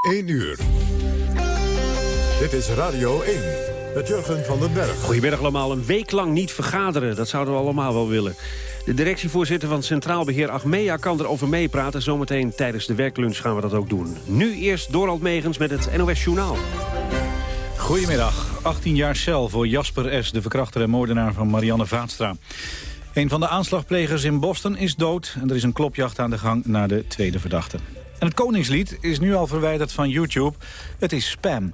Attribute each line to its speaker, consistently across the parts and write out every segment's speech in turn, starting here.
Speaker 1: 1 uur. Dit is Radio 1 met Jurgen van den Berg.
Speaker 2: Goedemiddag allemaal. Een week lang niet vergaderen. Dat zouden we allemaal wel willen. De directievoorzitter van Centraal Beheer Achmea kan erover meepraten. Zometeen tijdens de werklunch gaan we dat ook doen. Nu eerst Dorald Megens met het NOS Journaal.
Speaker 3: Goedemiddag. 18 jaar cel voor Jasper S., de verkrachter en moordenaar van Marianne Vaatstra. Een van de aanslagplegers in Boston is dood... en er is een klopjacht aan de gang naar de tweede verdachte. En het Koningslied is nu al verwijderd van YouTube. Het is spam.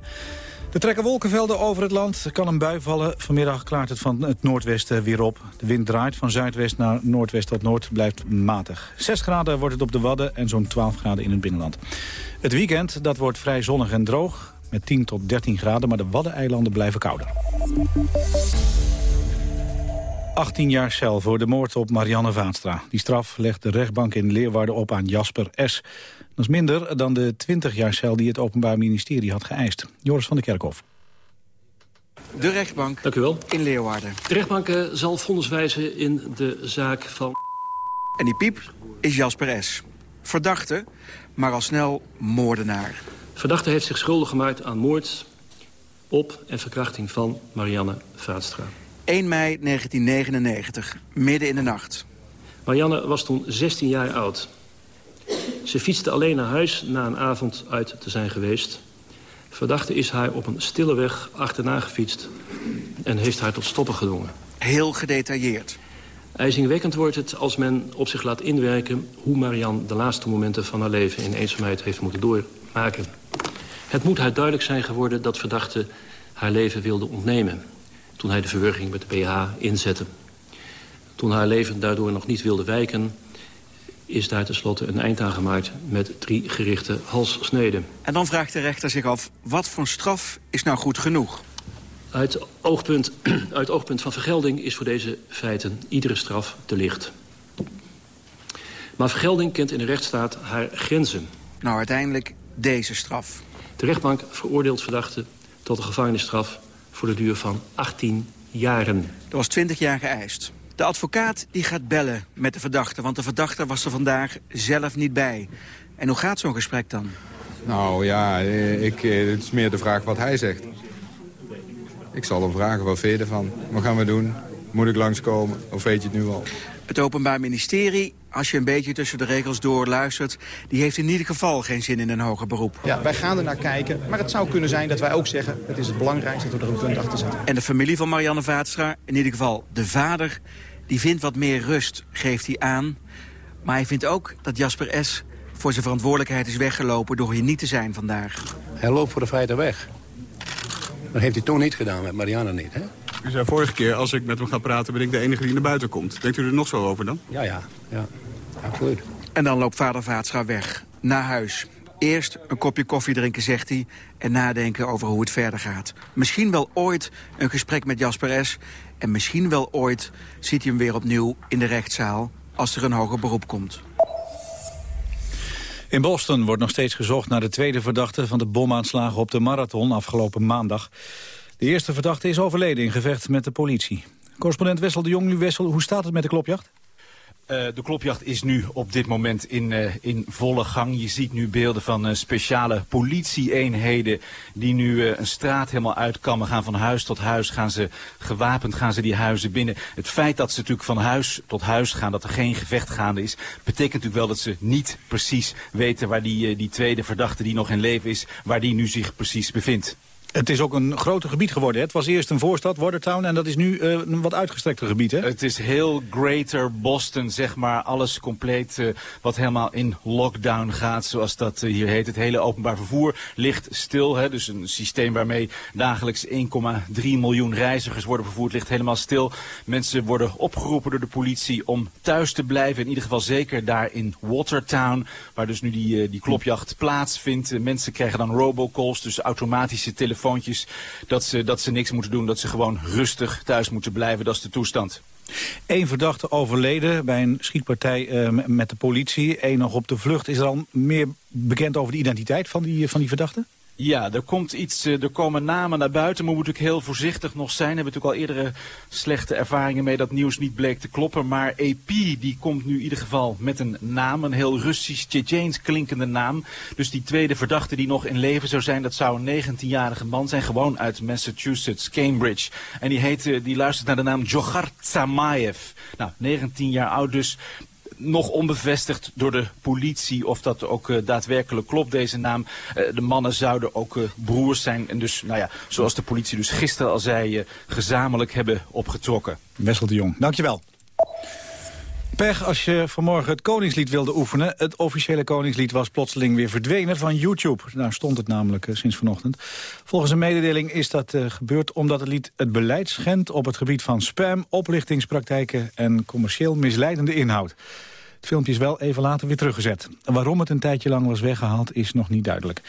Speaker 3: Er trekken wolkenvelden over het land. Er kan een bui vallen. Vanmiddag klaart het van het noordwesten weer op. De wind draait van zuidwest naar noordwest tot noord. Blijft matig. 6 graden wordt het op de Wadden en zo'n 12 graden in het binnenland. Het weekend dat wordt vrij zonnig en droog. Met 10 tot 13 graden, maar de Waddeneilanden blijven kouder. 18 jaar cel voor de moord op Marianne Vaatstra. Die straf legt de rechtbank in Leeuwarden op aan Jasper S. Dat is minder dan de 20 jaar cel die het Openbaar Ministerie had geëist. Joris van der Kerkhof.
Speaker 4: De rechtbank
Speaker 5: Dank u wel.
Speaker 4: in Leeuwarden.
Speaker 5: De rechtbank eh, zal vonnis wijzen in de zaak van...
Speaker 4: En die piep is Jasper S. Verdachte, maar al snel moordenaar.
Speaker 5: Verdachte heeft zich schuldig gemaakt aan moord op en verkrachting van Marianne Vaatstra.
Speaker 4: 1 mei 1999, midden in de nacht.
Speaker 5: Marianne was toen 16 jaar oud. Ze fietste alleen naar huis na een avond uit te zijn geweest. Verdachte is haar op een stille weg achterna gefietst... en heeft haar tot stoppen gedwongen.
Speaker 4: Heel gedetailleerd.
Speaker 5: IJzingwekkend wordt het als men op zich laat inwerken... hoe Marianne de laatste momenten van haar leven in eenzaamheid heeft moeten doormaken. Het moet haar duidelijk zijn geworden dat verdachte haar leven wilde ontnemen... toen hij de verwurging met de PH inzette. Toen haar leven daardoor nog niet wilde wijken is daar tenslotte een eind aan gemaakt met drie gerichte halssneden.
Speaker 4: En dan vraagt de rechter zich af, wat voor straf is nou goed genoeg?
Speaker 5: Uit oogpunt, uit oogpunt van vergelding is voor deze feiten iedere straf te licht. Maar vergelding kent in de rechtsstaat haar grenzen.
Speaker 4: Nou, uiteindelijk deze straf.
Speaker 5: De rechtbank veroordeelt verdachte tot een gevangenisstraf voor de duur van 18 jaren.
Speaker 4: Er was 20 jaar geëist. De advocaat die gaat bellen met de verdachte, want de verdachte was er vandaag zelf niet bij. En hoe gaat zo'n gesprek dan?
Speaker 6: Nou ja, eh, ik, eh, het is meer de vraag wat hij zegt. Ik zal hem vragen, wat vind je ervan? Wat gaan we doen? Moet ik langskomen? Of weet je het nu al?
Speaker 4: Het Openbaar Ministerie, als je een beetje tussen de regels door luistert... die heeft in ieder geval geen zin in een hoger beroep.
Speaker 7: Ja, wij gaan er naar kijken. Maar het zou kunnen zijn dat wij ook zeggen... het is het belangrijkste dat we er een punt achter zetten.
Speaker 4: En de familie van Marianne Vaatstra, in ieder geval de vader... die vindt wat meer rust, geeft hij aan. Maar hij vindt ook dat Jasper S. voor zijn verantwoordelijkheid is weggelopen... door hier niet te zijn vandaag.
Speaker 8: Hij loopt voor de feiten weg. Dat heeft hij toch niet gedaan met Marianne niet, hè?
Speaker 9: U zei vorige keer, als ik met hem ga praten, ben ik de enige die naar buiten komt. Denkt u er nog zo over dan?
Speaker 8: Ja, ja, ja. Absoluut.
Speaker 4: En dan loopt vader Vaatstra weg, naar huis. Eerst een kopje koffie drinken, zegt hij, en nadenken over hoe het verder gaat. Misschien wel ooit een gesprek met Jasper S. En misschien wel ooit ziet hij hem weer opnieuw in de rechtszaal... als er een hoger beroep komt.
Speaker 3: In Boston wordt nog steeds gezocht naar de tweede verdachte... van de bomaanslagen op de marathon afgelopen maandag. De eerste verdachte is overleden in gevecht met de politie. Correspondent Wessel de Jong, nu Wessel, hoe staat het met de klopjacht?
Speaker 10: Uh, de klopjacht is nu op dit moment in, uh, in volle gang. Je ziet nu beelden van uh, speciale politieeenheden die nu een straat helemaal uitkammen. Gaan van huis tot huis, gaan ze gewapend, gaan ze die huizen binnen. Het feit dat ze natuurlijk van huis tot huis gaan, dat er geen gevecht gaande is, betekent natuurlijk wel dat ze niet precies weten waar die, die tweede verdachte die nog in leven is, waar die nu zich precies bevindt.
Speaker 3: Het is ook een groter gebied geworden. Het was eerst een voorstad, Watertown, en dat is nu uh, een wat uitgestrekter gebied. Hè?
Speaker 10: Het is heel greater Boston, zeg maar. Alles compleet uh, wat helemaal in lockdown gaat, zoals dat uh, hier heet. Het hele openbaar vervoer ligt stil. Hè? Dus een systeem waarmee dagelijks 1,3 miljoen reizigers worden vervoerd, ligt helemaal stil. Mensen worden opgeroepen door de politie om thuis te blijven. In ieder geval zeker daar in Watertown, waar dus nu die, die klopjacht plaatsvindt. mensen krijgen dan robocalls, dus automatische telefoons dat ze, dat ze niks moeten doen, dat ze gewoon rustig thuis moeten blijven. Dat is de toestand.
Speaker 3: Eén verdachte overleden bij een schietpartij uh, met de politie. Eén nog op de vlucht. Is er al meer bekend over de identiteit van die, van die verdachte?
Speaker 10: Ja, er komt iets, eh, er komen namen naar buiten, maar moet natuurlijk heel voorzichtig nog zijn. We hebben natuurlijk al eerdere slechte ervaringen mee dat nieuws niet bleek te kloppen. Maar AP, die komt nu in ieder geval met een naam, een heel Russisch, Tsjetsjeens klinkende naam. Dus die tweede verdachte die nog in leven zou zijn, dat zou een 19-jarige man zijn, gewoon uit Massachusetts, Cambridge. En die, heet, die luistert naar de naam Djokhar. Nou, 19 jaar oud dus nog onbevestigd door de politie of dat ook uh, daadwerkelijk klopt, deze naam. Uh, de mannen zouden ook uh, broers zijn en dus, nou ja, zoals de politie dus gisteren al zei, gezamenlijk hebben opgetrokken.
Speaker 3: Wessel de Jong, dankjewel. Pech als je vanmorgen het Koningslied wilde oefenen. Het officiële Koningslied was plotseling weer verdwenen van YouTube. Daar stond het namelijk sinds vanochtend. Volgens een mededeling is dat gebeurd omdat het lied het beleid schendt... op het gebied van spam, oplichtingspraktijken en commercieel misleidende inhoud. Het filmpje is wel even later weer teruggezet. Waarom het een tijdje lang was weggehaald is nog niet duidelijk.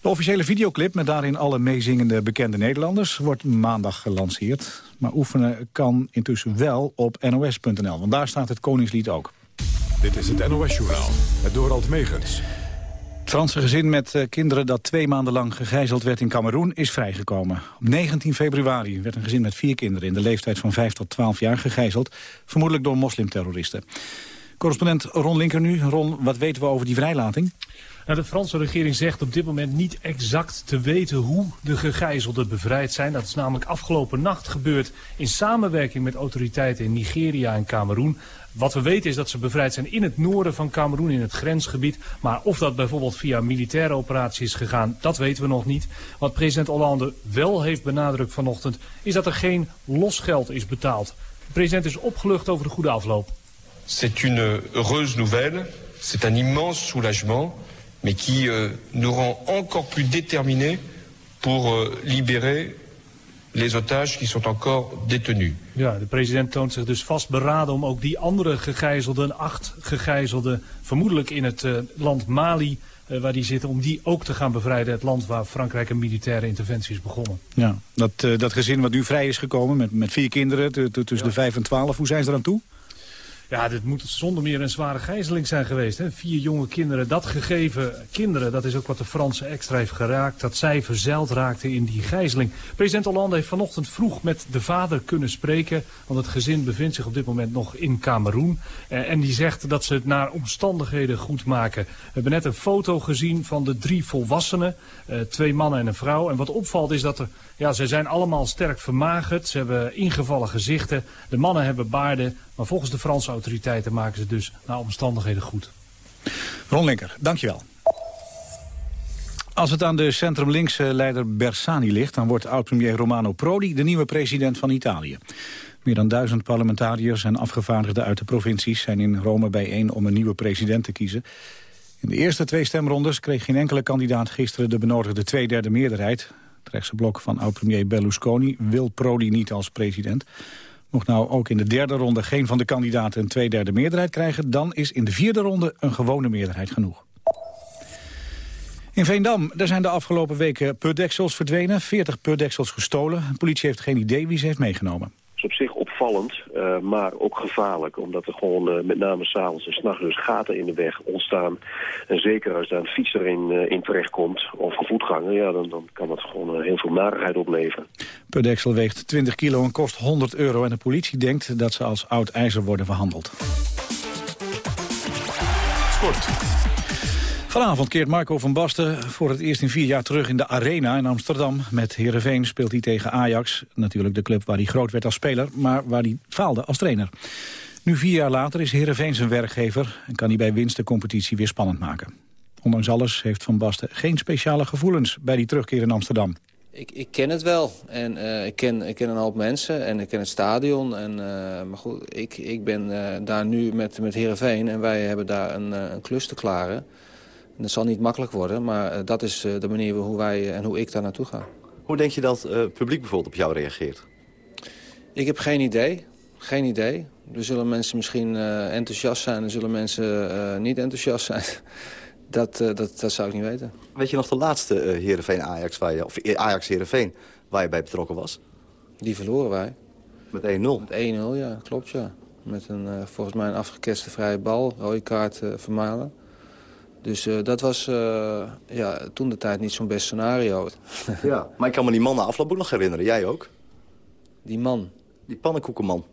Speaker 3: De officiële videoclip met daarin alle meezingende bekende Nederlanders... wordt maandag gelanceerd. Maar oefenen kan intussen wel op nos.nl, want daar staat het Koningslied ook.
Speaker 1: Dit is het NOS-journaal, het Dorald Megens.
Speaker 3: Het Franse gezin met uh, kinderen dat twee maanden lang gegijzeld werd in Cameroen is vrijgekomen. Op 19 februari werd een gezin met vier kinderen in de leeftijd van 5 tot 12 jaar gegijzeld. Vermoedelijk door moslimterroristen. Correspondent Ron Linker nu. Ron, wat weten we over die vrijlating?
Speaker 11: Nou, de Franse regering zegt op dit moment niet exact te weten hoe de gegijzelden bevrijd zijn. Dat is namelijk afgelopen nacht gebeurd in samenwerking met autoriteiten in Nigeria en Cameroen. Wat we weten is dat ze bevrijd zijn in het noorden van Cameroen, in het grensgebied. Maar of dat bijvoorbeeld via militaire operatie is gegaan, dat weten we nog niet. Wat president Hollande wel heeft benadrukt vanochtend, is dat er geen losgeld is betaald. De president is opgelucht over de goede afloop.
Speaker 12: C'est une heureuse nouvelle, c'est un immense soulagement, mais qui euh, nous rend encore plus déterminés pour euh, libérer les otages qui sont encore détenus.
Speaker 11: Ja, de president toont zich dus vastberaden om ook die andere gegijzelden, acht gegijzelden, vermoedelijk in het uh, land Mali, uh, waar die zitten, om die ook te gaan bevrijden. Het land waar Frankrijk een militaire interventie is begonnen.
Speaker 3: Ja, dat, uh, dat gezin wat nu vrij is gekomen met, met vier kinderen tussen ja. de vijf en twaalf, hoe zijn ze eraan toe?
Speaker 11: Ja, dit moet zonder meer een zware gijzeling zijn geweest. Hè? Vier jonge kinderen, dat gegeven kinderen, dat is ook wat de Franse extra heeft geraakt. Dat zij verzeild raakten in die gijzeling. President Hollande heeft vanochtend vroeg met de vader kunnen spreken. Want het gezin bevindt zich op dit moment nog in Cameroen. Eh, en die zegt dat ze het naar omstandigheden goed maken. We hebben net een foto gezien van de drie volwassenen. Eh, twee mannen en een vrouw. En wat opvalt is dat er, ja, ze zijn allemaal sterk vermagerd. Ze hebben ingevallen gezichten. De mannen hebben baarden. Maar volgens de Franse autoriteiten maken ze dus naar omstandigheden goed.
Speaker 3: Ron Linker, dankjewel. Als het aan de centrum-linkse leider Bersani ligt... dan wordt oud-premier Romano Prodi de nieuwe president van Italië. Meer dan duizend parlementariërs en afgevaardigden uit de provincies... zijn in Rome bijeen om een nieuwe president te kiezen. In de eerste twee stemrondes kreeg geen enkele kandidaat gisteren... de benodigde tweederde meerderheid. Het rechtse blok van oud-premier Berlusconi wil Prodi niet als president... Mocht nou ook in de derde ronde geen van de kandidaten een tweederde meerderheid krijgen... dan is in de vierde ronde een gewone meerderheid genoeg. In Veendam daar zijn de afgelopen weken putdeksels verdwenen. 40 putdeksels gestolen. De politie heeft geen idee wie ze heeft meegenomen
Speaker 13: op zich opvallend, uh, maar ook gevaarlijk. Omdat er gewoon uh, met name s'avonds en s'nachts dus gaten in de weg ontstaan. En zeker als daar een fietser in, uh, in terechtkomt, of een voetganger... Ja, dan, dan kan dat gewoon heel veel narigheid opleveren.
Speaker 3: Per deksel weegt 20 kilo en kost 100 euro. En de politie denkt dat ze als oud ijzer worden verhandeld. Sport. Vanavond keert Marco van Basten voor het eerst in vier jaar terug in de Arena in Amsterdam. Met Heerenveen speelt hij tegen Ajax. Natuurlijk de club waar hij groot werd als speler, maar waar hij faalde als trainer. Nu vier jaar later is Heerenveen zijn werkgever... en kan hij bij winst de competitie weer spannend maken. Ondanks alles heeft Van Basten geen speciale gevoelens bij die terugkeer in Amsterdam.
Speaker 14: Ik, ik ken het wel. En uh, ik, ken, ik ken een hoop mensen en ik ken het stadion. En, uh, maar goed, ik, ik ben uh, daar nu met, met Heerenveen en wij hebben daar een, een klus te klaren. Dat zal niet makkelijk worden, maar eh, dat is eh, de manier hoe wij en hoe ik daar naartoe ga.
Speaker 15: Hoe denk je dat het publiek bijvoorbeeld op jou reageert?
Speaker 14: Ik heb geen idee. Geen idee. Er zullen mensen misschien enthousiast zijn, er zullen mensen niet enthousiast zijn. dat, dat, dat zou ik niet weten.
Speaker 15: Weet je nog de laatste Heerenveen-Ajax, of Ajax-Heerenveen, waar je bij betrokken was?
Speaker 14: Die verloren wij.
Speaker 15: Met 1-0?
Speaker 14: Met 1-0, ja, klopt ja. Met een, volgens mij een afgekeste vrije bal, rode kaart Vermalen. Dus uh, dat was uh, ja, toen de tijd niet zo'n best scenario.
Speaker 15: ja, maar ik kan me die man na afloop ook nog herinneren. Jij ook?
Speaker 14: Die man?
Speaker 15: Die pannenkoekenman.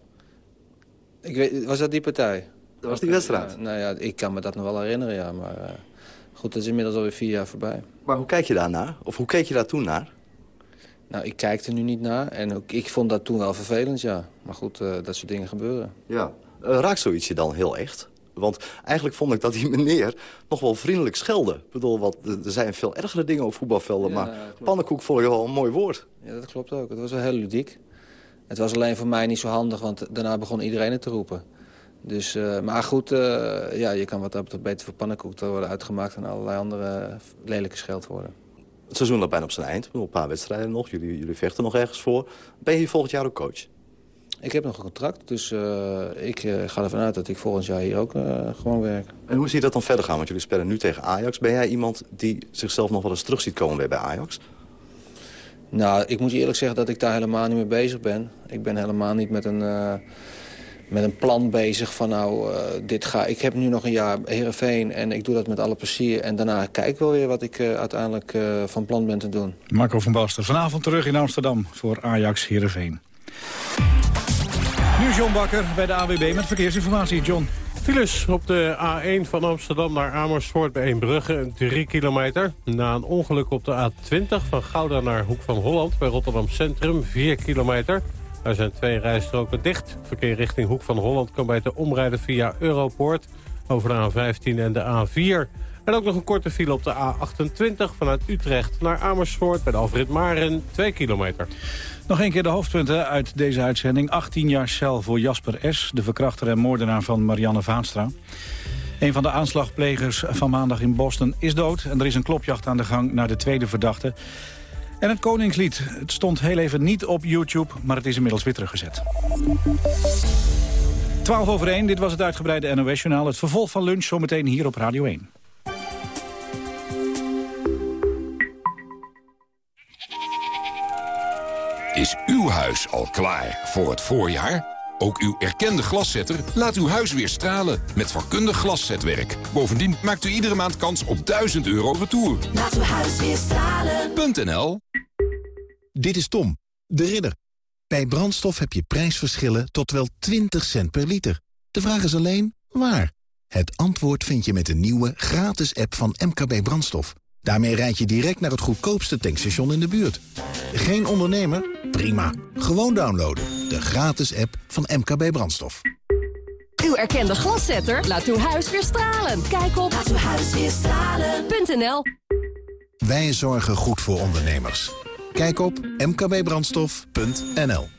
Speaker 14: Ik weet, was dat die partij?
Speaker 15: Dat was die wedstrijd?
Speaker 14: nou ja, ik kan me dat nog wel herinneren, ja. Maar uh, goed, dat is inmiddels alweer vier jaar voorbij.
Speaker 15: Maar hoe kijk je daar naar? Of hoe keek je daar toen naar?
Speaker 14: Nou, ik kijk er nu niet naar. En ook, ik vond dat toen wel vervelend, ja. Maar goed, dat soort dingen gebeuren.
Speaker 15: Ja. Raakt zoiets je dan heel echt? Want eigenlijk vond ik dat die meneer nog wel vriendelijk schelde. Ik bedoel, wat, er zijn veel ergere dingen op voetbalvelden. Ja, maar klopt. pannenkoek vond ik wel een mooi woord.
Speaker 14: Ja, dat klopt ook. Het was wel heel ludiek. Het was alleen voor mij niet zo handig, want daarna begon iedereen het te roepen. Dus, uh, maar goed, uh, ja, je kan wat dat betreft beter voor pannenkoek te worden uitgemaakt... dan allerlei andere lelijke scheldwoorden.
Speaker 15: Het seizoen loopt bijna op zijn eind. Een paar wedstrijden nog. Jullie, jullie vechten nog ergens voor. Ben je hier volgend jaar ook coach?
Speaker 14: Ik heb nog een contract, dus uh, ik uh, ga ervan uit dat ik volgend jaar hier ook uh, gewoon werk.
Speaker 15: En hoe zie je dat dan verder gaan? Want jullie spelen nu tegen Ajax. Ben jij iemand die zichzelf nog wel eens terug ziet komen weer bij Ajax?
Speaker 14: Nou, ik moet je eerlijk zeggen dat ik daar helemaal niet mee bezig ben. Ik ben helemaal niet met een, met een plan bezig van nou, dit ga... Ik heb nu nog een jaar Heerenveen en ik doe dat met alle plezier. En daarna kijk ik wel weer wat ik uiteindelijk van plan ben te doen.
Speaker 3: Marco van Basten, vanavond terug in Amsterdam voor Ajax Heerenveen. John Bakker bij de AWB met verkeersinformatie. John.
Speaker 16: Files op de A1 van Amsterdam naar Amersfoort bij Eembrugge, 3 kilometer. Na een ongeluk op de A20 van Gouda naar Hoek van Holland bij Rotterdam Centrum, 4 kilometer. Er zijn twee rijstroken dicht. Verkeer richting Hoek van Holland kan beter omrijden via Europoort over de A15 en de A4. En ook nog een korte file op de A28 vanuit Utrecht naar Amersfoort bij de Alfred Maren, 2 kilometer.
Speaker 3: Nog een keer de hoofdpunten uit deze uitzending. 18 jaar cel voor Jasper S., de verkrachter en moordenaar van Marianne Vaanstra. Een van de aanslagplegers van maandag in Boston is dood... en er is een klopjacht aan de gang naar de tweede verdachte. En het Koningslied. Het stond heel even niet op YouTube, maar het is inmiddels weer teruggezet. 12 over 1, dit was het uitgebreide NOS-journaal. Het vervolg van lunch zometeen hier op Radio 1.
Speaker 17: Is uw huis al klaar voor het voorjaar? Ook uw erkende glaszetter laat uw huis weer stralen met vakkundig glaszetwerk. Bovendien maakt u iedere maand kans op 1000 euro retour.
Speaker 18: Laat uw huis weer stralen.nl
Speaker 19: Dit is Tom, de ridder. Bij brandstof heb je prijsverschillen tot wel 20 cent per liter. De vraag is alleen, waar? Het antwoord vind je met de nieuwe gratis app van MKB Brandstof. Daarmee rijd je direct naar het goedkoopste tankstation in de buurt. Geen ondernemer? Prima. Gewoon downloaden. De gratis app van MKB Brandstof.
Speaker 18: Uw erkende glaszetter laat uw huis weer stralen. Kijk op laatuwhuisweerstralen.nl
Speaker 19: Wij zorgen goed voor ondernemers. Kijk op mkbbrandstof.nl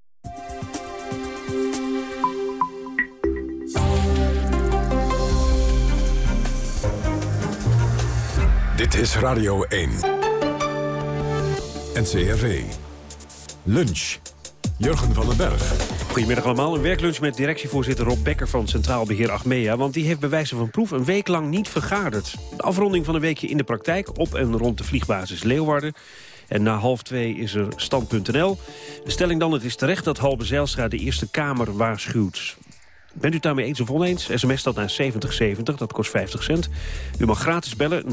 Speaker 1: Dit is Radio 1. NCRV. Lunch. Jurgen van den Berg.
Speaker 2: Goedemiddag allemaal. Een werklunch met directievoorzitter Rob Becker van Centraal Beheer Achmea. Want die heeft bij wijze van proef een week lang niet vergaderd. De afronding van een weekje in de praktijk op en rond de vliegbasis Leeuwarden. En na half twee is er stand.nl. De stelling dan, het is terecht dat Halbe Zijlstra de Eerste Kamer waarschuwt. Bent u het daarmee eens of oneens? SMS dat naar 7070, dat kost 50 cent. U mag gratis bellen 0800-1101.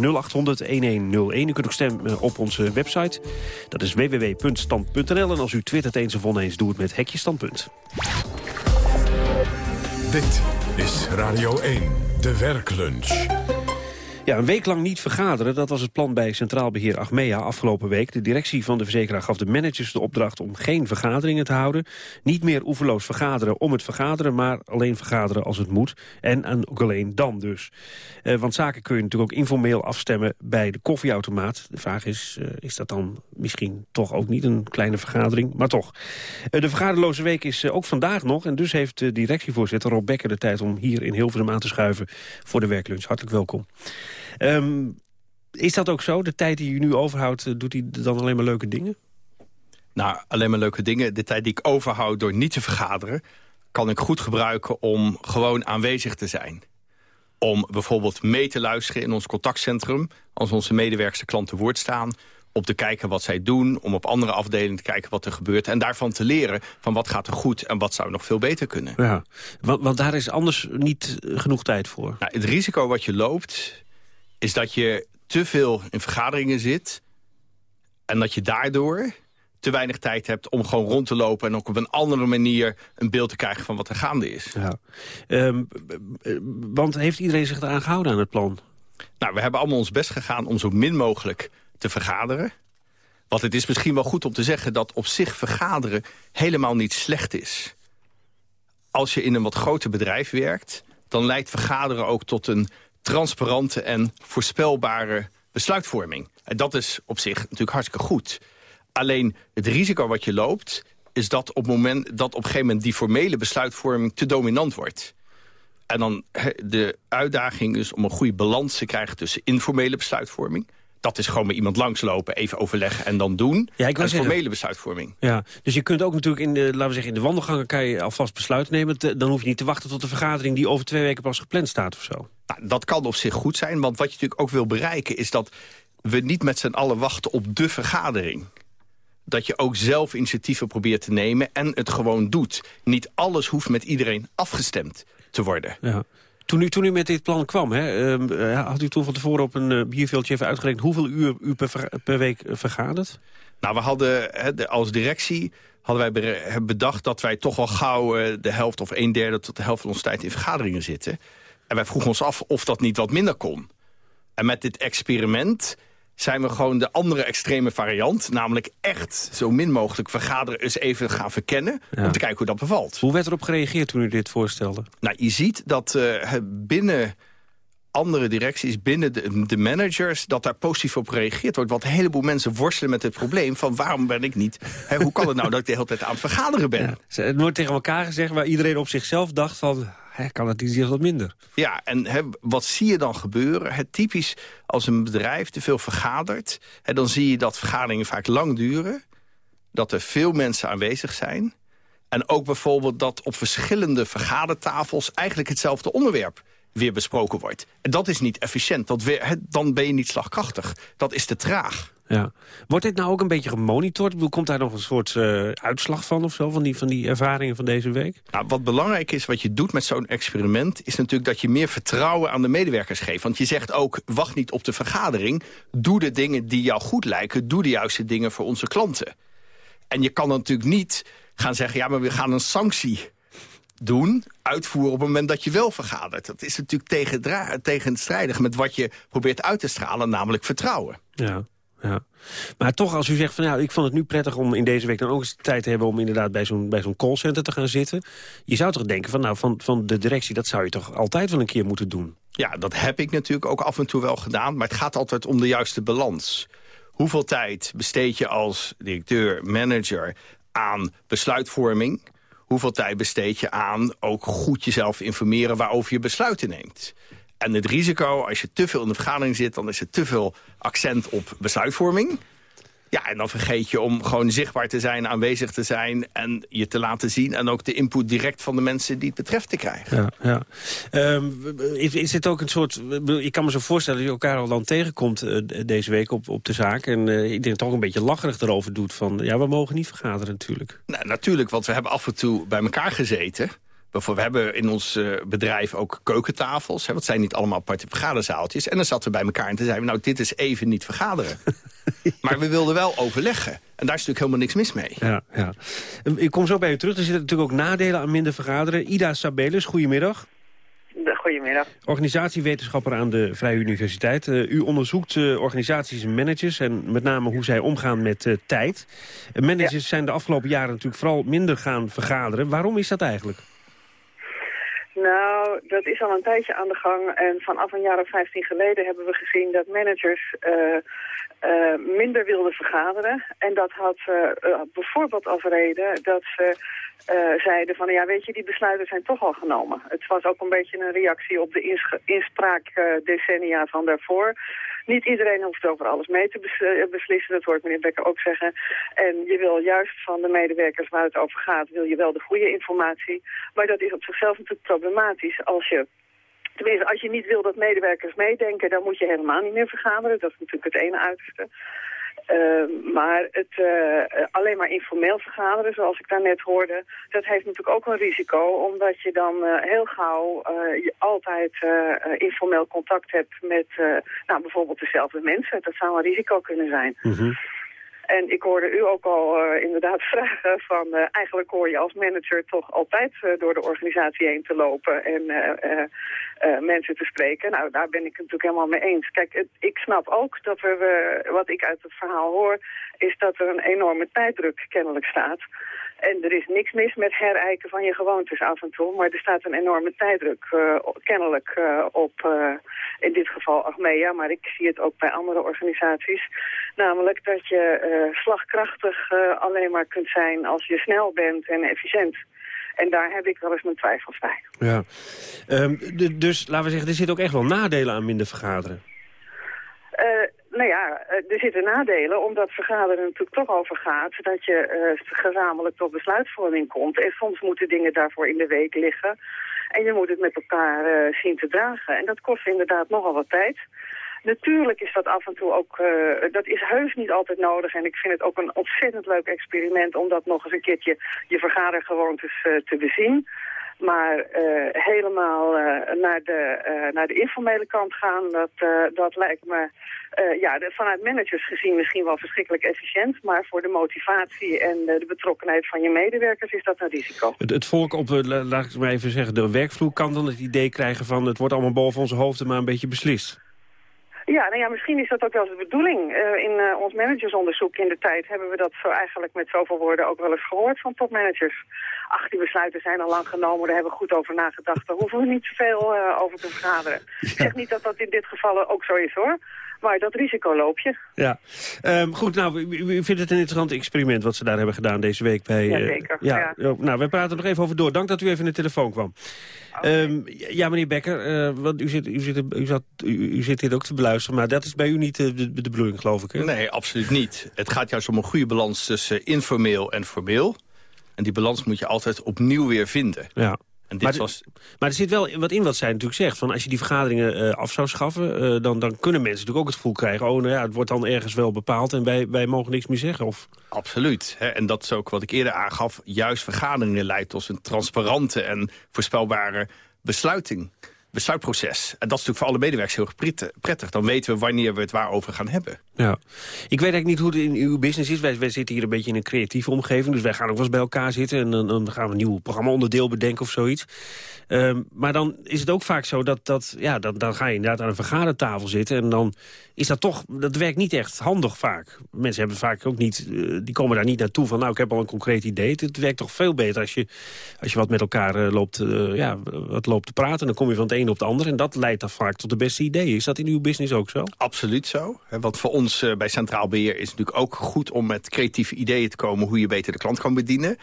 Speaker 2: U kunt ook stemmen op onze website. Dat is www.stand.nl. En als u twittert eens of oneens, doe het met Hekje Standpunt.
Speaker 1: Dit is Radio 1, de werklunch.
Speaker 2: Ja, een week lang niet vergaderen, dat was het plan bij Centraal Beheer Achmea afgelopen week. De directie van de verzekeraar gaf de managers de opdracht om geen vergaderingen te houden. Niet meer oeverloos vergaderen om het vergaderen, maar alleen vergaderen als het moet. En, en ook alleen dan dus. Uh, want zaken kun je natuurlijk ook informeel afstemmen bij de koffieautomaat. De vraag is, uh, is dat dan misschien toch ook niet een kleine vergadering? Maar toch. Uh, de vergaderloze week is ook vandaag nog. En dus heeft de directievoorzitter Rob Becker de tijd om hier in Hilversum aan te schuiven voor de werklunch. Hartelijk welkom. Um, Is dat ook zo? De tijd die u nu overhoudt, eh, doet hij dan alleen maar leuke dingen?
Speaker 20: Nou, alleen maar leuke dingen. De tijd die ik overhoud door niet te vergaderen... kan ik goed gebruiken om gewoon aanwezig te zijn. Om bijvoorbeeld mee te luisteren in ons contactcentrum... als onze medewerkers de klant te woord staan om te kijken wat zij doen, om op andere afdelingen te kijken wat er gebeurt... en daarvan te leren van wat gaat er goed en wat zou nog veel beter kunnen.
Speaker 2: Ja, want, want daar is anders niet genoeg tijd voor.
Speaker 20: Nou, het risico wat je loopt, is dat je te veel in vergaderingen zit... en dat je daardoor te weinig tijd hebt om gewoon rond te lopen... en ook op een andere manier een beeld te krijgen van wat er gaande is.
Speaker 2: Ja. Ehm, want heeft iedereen zich eraan gehouden aan het plan?
Speaker 20: Nou, we hebben allemaal ons best gegaan om zo min mogelijk te vergaderen. Want het is misschien wel goed om te zeggen dat op zich vergaderen helemaal niet slecht is. Als je in een wat groter bedrijf werkt, dan leidt vergaderen ook tot een transparante en voorspelbare besluitvorming. En dat is op zich natuurlijk hartstikke goed. Alleen het risico wat je loopt, is dat op, moment, dat op een gegeven moment die formele besluitvorming te dominant wordt. En dan de uitdaging is om een goede balans te krijgen tussen informele besluitvorming dat is gewoon met iemand langslopen, even overleggen en dan doen. Ja, ik en formele besluitvorming.
Speaker 2: Ja, dus je kunt ook natuurlijk in de, laten we zeggen, in de wandelgangen kan je alvast besluiten nemen. Dan hoef je niet te wachten tot de vergadering die over twee weken pas gepland staat of zo.
Speaker 20: Nou, dat kan op zich goed zijn, want wat je natuurlijk ook wil bereiken is dat we niet met z'n allen wachten op de vergadering dat je ook zelf initiatieven probeert te nemen en het gewoon doet. Niet alles hoeft met iedereen afgestemd te worden.
Speaker 2: Ja. Toen u, toen u met dit plan kwam, hè, uh, had u toen van tevoren op een uh, bierveeltje even uitgerekend... hoeveel uur u per, per week eh, vergadert?
Speaker 20: Nou, we hadden als directie hadden wij bedacht dat wij toch al gauw de helft of een derde tot de helft van onze tijd in vergaderingen zitten. En wij vroegen ons af of dat niet wat minder kon. En met dit experiment zijn we gewoon de andere extreme variant. Namelijk echt zo min mogelijk vergaderen eens even gaan verkennen. Om te kijken hoe dat bevalt.
Speaker 2: Hoe werd erop gereageerd toen u dit voorstelde?
Speaker 20: Nou, je ziet dat uh, binnen andere directies, binnen de, de, managers... dat daar positief op gereageerd wordt. Want een heleboel mensen worstelen met het probleem van... waarom ben ik niet... Hè, hoe kan het nou dat ik de hele tijd aan het vergaderen ben?
Speaker 2: Ja, het wordt tegen elkaar gezegd waar iedereen op zichzelf dacht van kan het iets wat minder.
Speaker 20: Ja, en wat zie je dan gebeuren? Het typisch als een bedrijf te veel vergadert... dan zie je dat vergaderingen vaak lang duren... dat er veel mensen aanwezig zijn... en ook bijvoorbeeld dat op verschillende vergadertafels... eigenlijk hetzelfde onderwerp weer besproken wordt. En dat is niet efficiënt. Dat weer, dan ben je niet slagkrachtig. Dat is te traag.
Speaker 2: Ja. Wordt dit nou ook een beetje gemonitord? Komt daar nog een soort uh, uitslag van of zo, van die, van die ervaringen van deze week?
Speaker 20: Nou, wat belangrijk is, wat je doet met zo'n experiment... is natuurlijk dat je meer vertrouwen aan de medewerkers geeft. Want je zegt ook, wacht niet op de vergadering. Doe de dingen die jou goed lijken. Doe de juiste dingen voor onze klanten. En je kan natuurlijk niet gaan zeggen... ja, maar we gaan een sanctie doen, uitvoeren op het moment dat je wel vergadert. Dat is natuurlijk tegen, tegenstrijdig met wat je probeert uit te stralen, namelijk vertrouwen.
Speaker 2: Ja. Ja. Maar toch, als u zegt van nou, ik vond het nu prettig om in deze week dan ook eens tijd te hebben om inderdaad bij zo'n zo'n callcenter te gaan zitten. Je zou toch denken van nou, van, van de directie, dat zou je toch altijd wel een keer moeten doen?
Speaker 20: Ja, dat heb ik natuurlijk ook af en toe wel gedaan, maar het gaat altijd om de juiste balans. Hoeveel tijd besteed je als directeur, manager aan besluitvorming? Hoeveel tijd besteed je aan ook goed jezelf informeren waarover je besluiten neemt? En het risico, als je te veel in de vergadering zit... dan is er te veel accent op besluitvorming. Ja, en dan vergeet je om gewoon zichtbaar te zijn, aanwezig te zijn... en je te laten zien en ook de input direct van de mensen die het betreft te krijgen.
Speaker 2: Ja, ja. Um, is, is dit ook een soort... Ik kan me zo voorstellen dat je elkaar al dan tegenkomt uh, deze week op, op de zaak... en uh, ik denk toch een beetje lacherig erover doet van... ja, we mogen niet vergaderen natuurlijk.
Speaker 20: Nou, natuurlijk, want we hebben af en toe bij elkaar gezeten... We hebben in ons eh, bedrijf ook keukentafels. Hè, wat zijn niet allemaal aparte vergaderzaaltjes. En dan zaten we bij elkaar en toen zeiden we... nou, dit is even niet vergaderen. Maar we wilden wel overleggen. En daar is natuurlijk helemaal niks mis mee.
Speaker 2: Ja, ja. Ik kom zo bij u terug. Er zitten natuurlijk ook nadelen aan minder vergaderen. Ida Sabelis, goedemiddag.
Speaker 21: Goedemiddag.
Speaker 2: Organisatiewetenschapper aan de Vrije Universiteit. Uh, u onderzoekt uh, organisaties en managers en met name hoe zij omgaan met uh, tijd. managers zijn de afgelopen jaren natuurlijk vooral minder gaan vergaderen. Waarom is dat eigenlijk?
Speaker 21: Nou, dat is al een tijdje aan de gang. En vanaf een jaar of 15 geleden hebben we gezien dat managers uh, uh, minder wilden vergaderen. En dat had uh, bijvoorbeeld als reden dat ze zeiden van... ja, weet je, die besluiten zijn toch al genomen. Het was ook een beetje een reactie op de inspraakdecennia van daarvoor. Niet iedereen hoeft over alles mee te bes- beslissen, dat hoort meneer Becker ook zeggen. En je wil juist van de medewerkers waar het over gaat, wil je wel de goede informatie. Maar dat is op zichzelf natuurlijk problematisch als je Tenminste, als je niet wil dat medewerkers meedenken, dan moet je helemaal niet meer vergaderen. Dat is natuurlijk het ene uiterste. Uh, maar het uh, alleen maar informeel vergaderen, zoals ik daarnet hoorde, dat heeft natuurlijk ook een risico, omdat je dan uh, heel gauw je altijd informeel contact hebt met nou, bijvoorbeeld dezelfde mensen. Dat zou een risico kunnen zijn.
Speaker 2: -hmm.
Speaker 21: En ik hoorde u ook al uh, inderdaad vragen van... Uh, eigenlijk hoor je als manager toch altijd uh, door de organisatie heen te lopen... en mensen te spreken. Nou, daar ben ik het natuurlijk helemaal mee eens. Kijk, het, ik snap ook dat er, wat ik uit het verhaal hoor... is dat er een enorme tijddruk kennelijk staat... En er is niks mis met herijken van je gewoontes af en toe. Maar er staat een enorme tijddruk uh, kennelijk uh, op, uh, in dit geval Achmea. Maar ik zie het ook bij andere organisaties. Namelijk dat je slagkrachtig alleen maar kunt zijn als je snel bent en efficiënt. En daar heb ik wel eens mijn twijfels bij.
Speaker 2: Ja. De, dus laten we zeggen, er zitten ook echt wel nadelen aan minder vergaderen.
Speaker 21: Nou ja, er zitten nadelen, omdat vergaderen natuurlijk toch over gaat... dat je uh, gezamenlijk tot besluitvorming komt. En soms moeten dingen daarvoor in de week liggen. En je moet het met elkaar uh, zien te dragen. En dat kost inderdaad nogal wat tijd. Natuurlijk is dat af en toe ook, uh, dat is heus niet altijd nodig. En ik vind het ook een ontzettend leuk experiment om dat nog eens een keertje je vergadergewoontes uh, te bezien. Maar uh, helemaal naar, de, naar de informele kant gaan, dat, dat lijkt me ja, vanuit managers gezien misschien wel verschrikkelijk efficiënt. Maar voor de motivatie en de betrokkenheid van je medewerkers is dat een risico.
Speaker 2: Het, het volk op, laat ik maar even zeggen, de werkvloer kan dan het idee krijgen van het wordt allemaal boven onze hoofden maar een beetje beslist.
Speaker 21: Ja, nou ja, misschien is dat ook wel eens de bedoeling. Uh, in uh, ons managersonderzoek in de tijd hebben we dat zo eigenlijk met zoveel woorden ook wel eens gehoord van topmanagers. Ach, die besluiten zijn al lang genomen, daar hebben we goed over nagedacht. Daar hoeven we niet zoveel uh, over te vergaderen. Ik zeg niet dat dat in dit geval ook zo is hoor. Maar dat risico loop je.
Speaker 2: Ja, um, goed. Nou, u, u vindt het een interessant experiment wat ze daar hebben gedaan deze week bij.
Speaker 21: Ja, zeker.
Speaker 2: ja, ja. Nou, we praten er nog even over door. Dank dat u even in de telefoon kwam. Okay. Um, ja, meneer Becker, uh, want u zit, u, zit, u, zat, u, u zit dit ook te beluisteren, maar dat is bij u niet de, de, de bedoeling, geloof ik. Hè?
Speaker 20: Nee, absoluut niet. Het gaat juist om een goede balans tussen informeel en formeel. En die balans moet je altijd opnieuw weer vinden.
Speaker 2: Ja.
Speaker 20: En dit
Speaker 2: maar,
Speaker 20: was...
Speaker 2: maar er zit wel wat in wat zij natuurlijk zegt. Van als je die vergaderingen uh, af zou schaffen... Uh, dan, dan kunnen mensen natuurlijk ook het gevoel krijgen... oh, nou ja, het wordt dan ergens wel bepaald en wij, wij mogen niks meer zeggen. Of...
Speaker 20: Absoluut. Hè? En dat is ook wat ik eerder aangaf. Juist vergaderingen leidt tot een transparante en voorspelbare besluiting. Besluitproces. En dat is natuurlijk voor alle medewerkers heel prettig. Dan weten we wanneer we het waarover gaan hebben.
Speaker 2: Ja. Ik weet eigenlijk niet hoe het in uw business is. Wij, zitten hier een beetje in een creatieve omgeving. Dus wij gaan ook wel eens bij elkaar zitten. En dan, dan gaan we een nieuw programma-onderdeel bedenken of zoiets. Um, maar dan is het ook vaak zo dat, dat ja, dan, dan ga je inderdaad aan een vergadertafel zitten. En dan is dat toch, dat werkt niet echt handig vaak. Mensen hebben vaak ook niet, uh, die komen daar niet naartoe van, nou ik heb al een concreet idee. Het, werkt toch veel beter als je, als je wat met elkaar uh, loopt, uh, ja, wat loopt te praten. Dan kom je van het een op het ander. En dat leidt dan vaak tot de beste ideeën. Is dat in uw business ook zo?
Speaker 20: Absoluut zo. Want voor ons bij Centraal Beheer is het natuurlijk ook goed om met creatieve ideeën te komen hoe je beter de klant kan bedienen.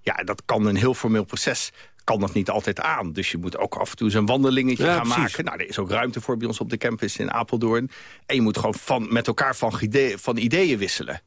Speaker 20: Ja, dat kan een heel formeel proces kan dat niet altijd aan. Dus je moet ook af en toe eens een wandelingetje ja, gaan precies. maken. Nou, er is ook ruimte voor bij ons op de campus in Apeldoorn. En je moet gewoon van, met elkaar van, idee, van ideeën wisselen.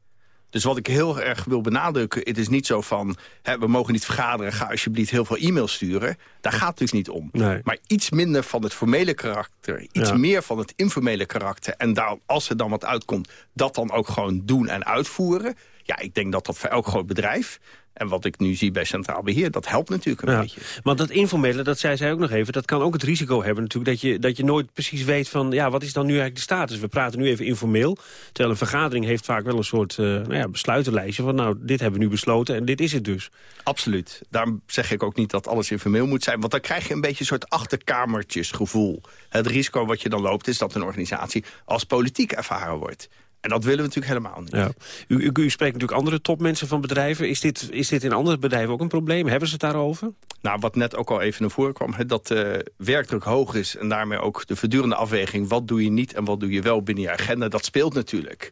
Speaker 20: Dus wat ik heel erg wil benadrukken, het is niet zo van... Hè, we mogen niet vergaderen, ga alsjeblieft heel veel e-mails sturen. Daar gaat het dus niet om.
Speaker 2: Nee.
Speaker 20: Maar iets minder van het formele karakter, iets
Speaker 2: Ja.
Speaker 20: meer van het informele karakter. En daar, als er dan wat uitkomt, dat dan ook gewoon doen en uitvoeren. Ja, ik denk dat dat voor elk groot bedrijf... En wat ik nu zie bij Centraal Beheer, dat helpt natuurlijk een
Speaker 2: Ja.
Speaker 20: beetje.
Speaker 2: Want dat informele, dat zei zij ook nog even... dat kan ook het risico hebben natuurlijk... dat je, dat je nooit precies weet van... ja, wat is dan nu eigenlijk de status? We praten nu even informeel. Terwijl een vergadering heeft vaak wel een soort uh, nou ja, besluitenlijstje... van nou, dit hebben we nu besloten en dit is het dus.
Speaker 20: Absoluut. Daarom zeg ik ook niet dat alles informeel moet zijn. Want dan krijg je een beetje een soort achterkamertjesgevoel. Het risico wat je dan loopt is dat een organisatie als politiek ervaren wordt. En dat willen we natuurlijk helemaal niet.
Speaker 2: Ja. U, u, u spreekt natuurlijk andere topmensen van bedrijven. Is dit, is dit in andere bedrijven ook een probleem? Hebben ze het daarover?
Speaker 20: Nou, wat net ook al even naar voren kwam, dat de werkdruk hoog is... en daarmee ook de voortdurende afweging... wat doe je niet en wat doe je wel binnen je agenda, dat speelt natuurlijk.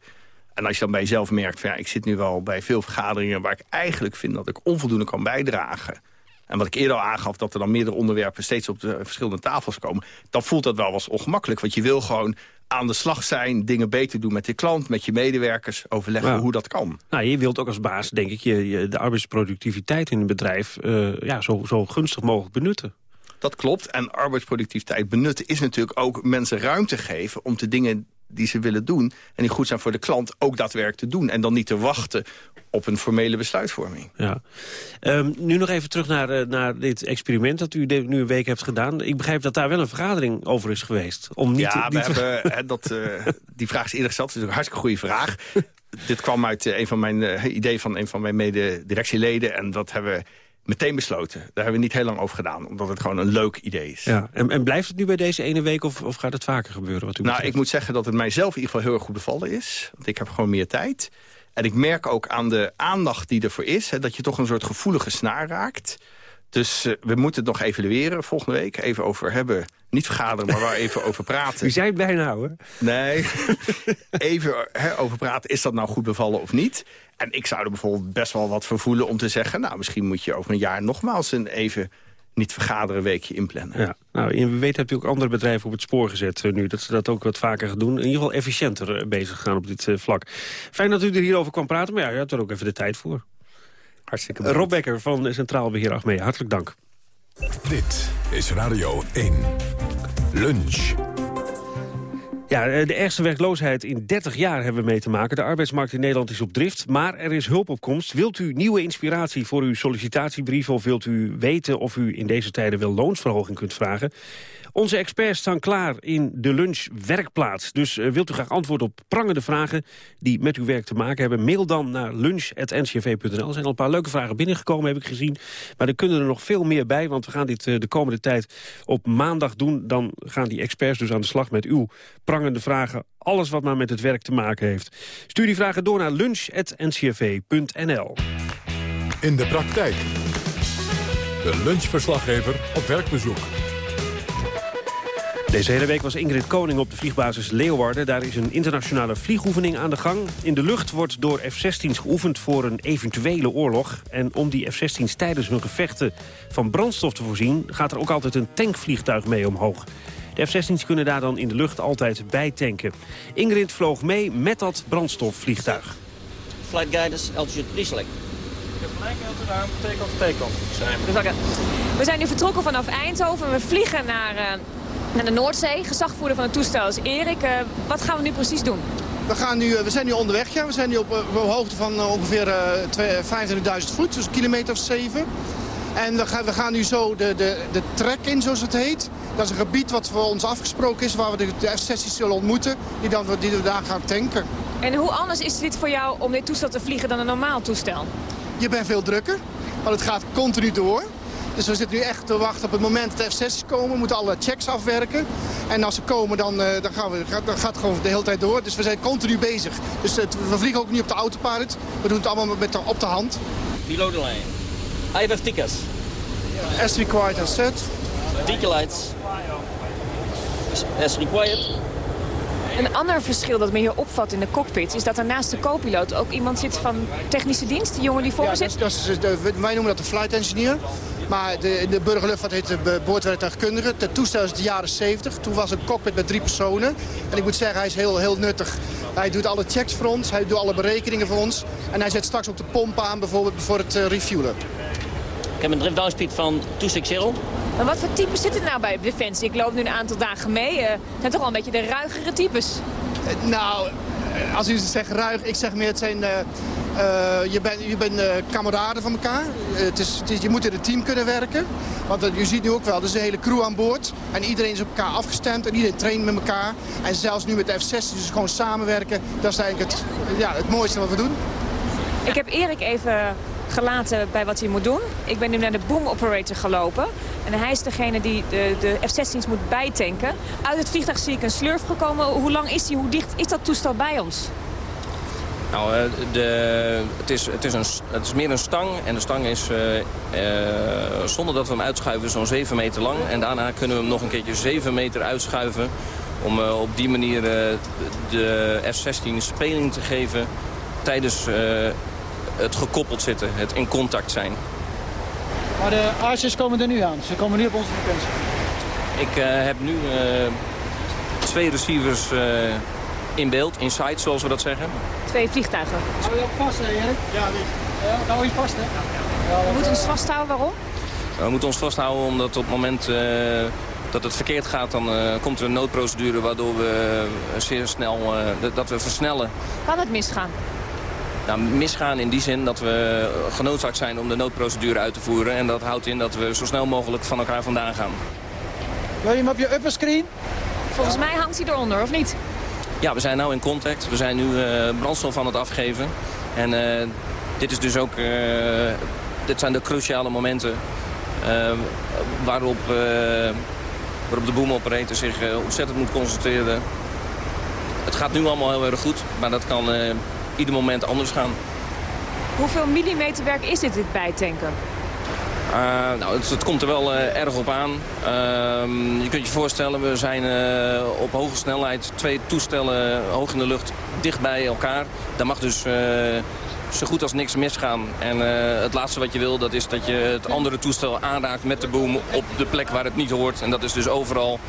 Speaker 20: En als je dan bij jezelf merkt, van, ja, ik zit nu wel bij veel vergaderingen... waar ik eigenlijk vind dat ik onvoldoende kan bijdragen... en wat ik eerder al aangaf, dat er dan meerdere onderwerpen steeds op de verschillende tafels komen, dan voelt dat wel als ongemakkelijk. Want je wil gewoon aan de slag zijn, dingen beter doen met je klant, met je medewerkers, overleggen hoe dat kan.
Speaker 2: Nou, je wilt ook als baas, denk ik, je, je- de arbeidsproductiviteit in een bedrijf eh, ja, zo, zo gunstig mogelijk benutten.
Speaker 20: Dat klopt. En arbeidsproductiviteit benutten is natuurlijk ook mensen ruimte geven... om de dingen die ze willen doen en die goed zijn voor de klant... ook daadwerkelijk te doen. En dan niet te wachten op een formele besluitvorming.
Speaker 2: Ja. Ehm, nu nog even terug naar, eh, naar dit experiment dat u de- nu een week hebt gedaan. Ik begrijp dat daar wel een vergadering over is geweest. Om niet,
Speaker 20: ja, we
Speaker 2: niet te-
Speaker 20: hebben, hè, dat, eh, die vraag is eerder gesteld. Dat is een hartstikke goede vraag. Dit kwam uit eh, een van mijn eh, idee van een van mijn mede-directieleden. En dat hebben we meteen besloten. Daar hebben we niet heel lang over gedaan. Omdat het gewoon een leuk idee is.
Speaker 2: Ja. En, en blijft het nu bij deze ene week of, of gaat het vaker gebeuren? Wat u
Speaker 20: Nou,
Speaker 2: betreft?
Speaker 20: ik moet zeggen dat het mijzelf in ieder geval heel erg goed bevallen is. Want ik heb gewoon meer tijd. En ik merk ook aan de aandacht die ervoor is... Hè, dat je toch een soort gevoelige snaar raakt. Dus eh, we moeten het nog evalueren volgende week. Even over hebben. Niet vergaderen, maar waar even over praten.
Speaker 2: U zei het bijna, hoor.
Speaker 20: Nee, even over praten. Is dat nou goed bevallen of niet? En ik zou er bijvoorbeeld best wel wat voor voelen om te zeggen... nou, misschien moet je over een jaar nogmaals een even niet vergaderen weekje inplannen.
Speaker 2: Ja, nou, wie weet hebt u ook andere bedrijven op het spoor gezet eh, nu. Dat ze dat ook wat vaker gaan doen. In ieder geval efficiënter eh, bezig gaan op dit vlak. Fijn dat u er hierover kwam praten, maar ja, u had er ook even de tijd voor.
Speaker 20: Hartstikke
Speaker 2: Rob Becker van Centraal Beheer Achmea, hartelijk dank.
Speaker 1: Dit is Radio 1. Lunch.
Speaker 2: Ja, eh, de ergste werkloosheid in 30 jaar hebben we mee te maken. De arbeidsmarkt in Nederland is op drift, maar er is hulp op komst. Wilt u nieuwe inspiratie voor uw sollicitatiebrief... of wilt u weten of u in deze tijden wel loonsverhoging kunt vragen? Onze experts staan klaar in de lunch werkplaats. Dus eh, wilt u graag antwoord op prangende vragen die met uw werk te maken hebben... mail dan naar lunch.ncv.nl. Er zijn al een paar leuke vragen binnengekomen, heb ik gezien. Maar er kunnen er nog veel meer bij, want we gaan dit eh, de komende tijd op maandag doen. Dan gaan die experts dus aan de slag met uw prangende vragen. Alles wat maar met het werk te maken heeft. Stuur die vragen door naar lunch.ncv.nl.
Speaker 1: In de praktijk. De lunchverslaggever op werkbezoek.
Speaker 2: Deze hele week was Ingrid Koning op de vliegbasis Leeuwarden. Daar is een internationale vliegoefening aan de gang. In de lucht wordt door F-16's geoefend voor een eventuele oorlog. En om die F-16's tijdens hun gevechten van brandstof te voorzien... gaat er ook altijd een tankvliegtuig mee omhoog. De F-16's kunnen daar dan in de lucht altijd bij tanken. Ingrid vloog mee met dat brandstofvliegtuig.
Speaker 22: Flight guidance, altitude.
Speaker 23: Take-off, take-off.
Speaker 22: Oké.
Speaker 23: We zijn nu vertrokken vanaf Eindhoven. We vliegen naar, eh, naar de Noordzee. Gezagvoerder van het toestel is Erik. Eh, wat gaan we nu precies doen?
Speaker 24: We, gaan nu, eh, we zijn nu onderweg, ja. We zijn nu op, op een hoogte van ongeveer eh, twee- 25.000 voet, dus een kilometer of zeven. En we gaan, we gaan nu zo de, de, de trek in, zoals het heet. Dat is een gebied wat voor ons afgesproken is, waar we de, de F-16's zullen ontmoeten, die, dan, die we daar gaan tanken.
Speaker 23: En hoe anders is dit voor jou om dit toestel te vliegen dan een normaal toestel?
Speaker 24: Je bent veel drukker, want het gaat continu door. Dus we zitten nu echt te wachten op het moment dat de F-16's komen. We moeten alle checks afwerken. En als ze komen, dan, eh, dan, gaan we, dan gaat het gewoon de hele tijd door. Dus we zijn continu bezig. Dus het- we vliegen ook niet op de autopilot. We doen het allemaal met de, op de hand.
Speaker 22: Below the line. IFF tickets.
Speaker 24: As required and set.
Speaker 22: Lights. As required.
Speaker 23: Een ander verschil dat me hier opvalt in de cockpit... is dat er naast de co-piloot ook iemand zit van technische dienst. Die jongen die voor
Speaker 24: Ja,
Speaker 23: me
Speaker 24: dat
Speaker 23: zit.
Speaker 24: is, dat is de, wij noemen dat de flight engineer. Maar de, in de burgerluchtvaart heet de boordwerktuigkundige. Het toestel is de jaren 70. Toen was een cockpit met drie personen. En ik moet zeggen, hij is heel, heel nuttig. Hij doet alle checks voor ons, hij doet alle berekeningen voor ons. En hij zet straks ook de pomp aan, bijvoorbeeld voor het eh, refuelen.
Speaker 22: Ik heb een drift down speed van 260.
Speaker 23: Maar wat voor types zitten nou bij Defensie? Ik loop nu een aantal dagen mee. Eh, Het zijn toch wel een beetje de ruigere types.
Speaker 24: Eh, Nou, eh, als u zegt ruig, ik zeg meer het zijn... je bent je bent, eh, kameraden van elkaar. Het is, het is, je moet in een team kunnen werken. Want je ziet nu ook wel, er is een hele crew aan boord. En iedereen is op elkaar afgestemd en iedereen traint met elkaar. En zelfs nu met de F-16, dus gewoon samenwerken. Dat is eigenlijk het, ja, het mooiste wat we doen.
Speaker 23: Ik heb Erik even gelaten bij wat hij moet doen. Ik ben nu naar de boom operator gelopen. En hij is degene die de, de F-16's moet bijtanken. Uit het vliegtuig zie ik een slurf gekomen. Hoe lang is die? Hoe dicht is dat toestel bij ons?
Speaker 25: Nou, eh, de, het, is, het, is een, het is meer een stang. En de stang is, eh, eh, zonder dat we hem uitschuiven, zo'n 7 meter lang. En daarna kunnen we hem nog een keertje 7 meter uitschuiven. Om op die manier de F-16 speling te geven tijdens het gekoppeld zitten, het in contact zijn.
Speaker 26: Maar de Aces komen er nu aan. Ze komen nu op onze frequentie.
Speaker 25: Ik eh, heb nu eh, twee receivers eh, in beeld, in sight zoals we dat zeggen.
Speaker 23: Twee vliegtuigen.
Speaker 26: Hou je op vast, hè, Erik? Ja, niet. Ja, hou je vast, hè?
Speaker 23: We moeten ons vasthouden, waarom?
Speaker 25: We moeten ons vasthouden omdat op het moment eh, dat het verkeerd gaat... dan eh, komt er een noodprocedure waardoor we zeer snel eh, dat we versnellen.
Speaker 23: Kan het misgaan?
Speaker 25: Nou, misgaan in die zin dat we genoodzaakt zijn om de noodprocedure uit te voeren. En dat houdt in dat we zo snel mogelijk van elkaar vandaan gaan.
Speaker 26: Wil je hem op je upper screen?
Speaker 23: Volgens mij hangt hij eronder, of niet?
Speaker 25: Ja, we zijn nu in contact. We zijn nu eh, brandstof aan het afgeven. En eh, dit is dus ook... eh, dit zijn de cruciale momenten waarop, eh, waarop de boomoperator zich ontzettend moet concentreren. Het gaat nu allemaal heel erg goed, maar dat kan eh, ieder moment anders gaan.
Speaker 23: Hoeveel millimeter werk is dit, dit bijtanken?
Speaker 25: Uh, nou, het, het komt er wel uh, erg op aan. Uh, je kunt je voorstellen, we zijn uh, op hoge snelheid twee toestellen hoog in de lucht dicht bij elkaar. Daar mag dus zo goed als niks misgaan. En het laatste wat je wil, dat is dat je het andere toestel aanraakt met de boom op de plek waar het niet hoort. En dat is dus overal,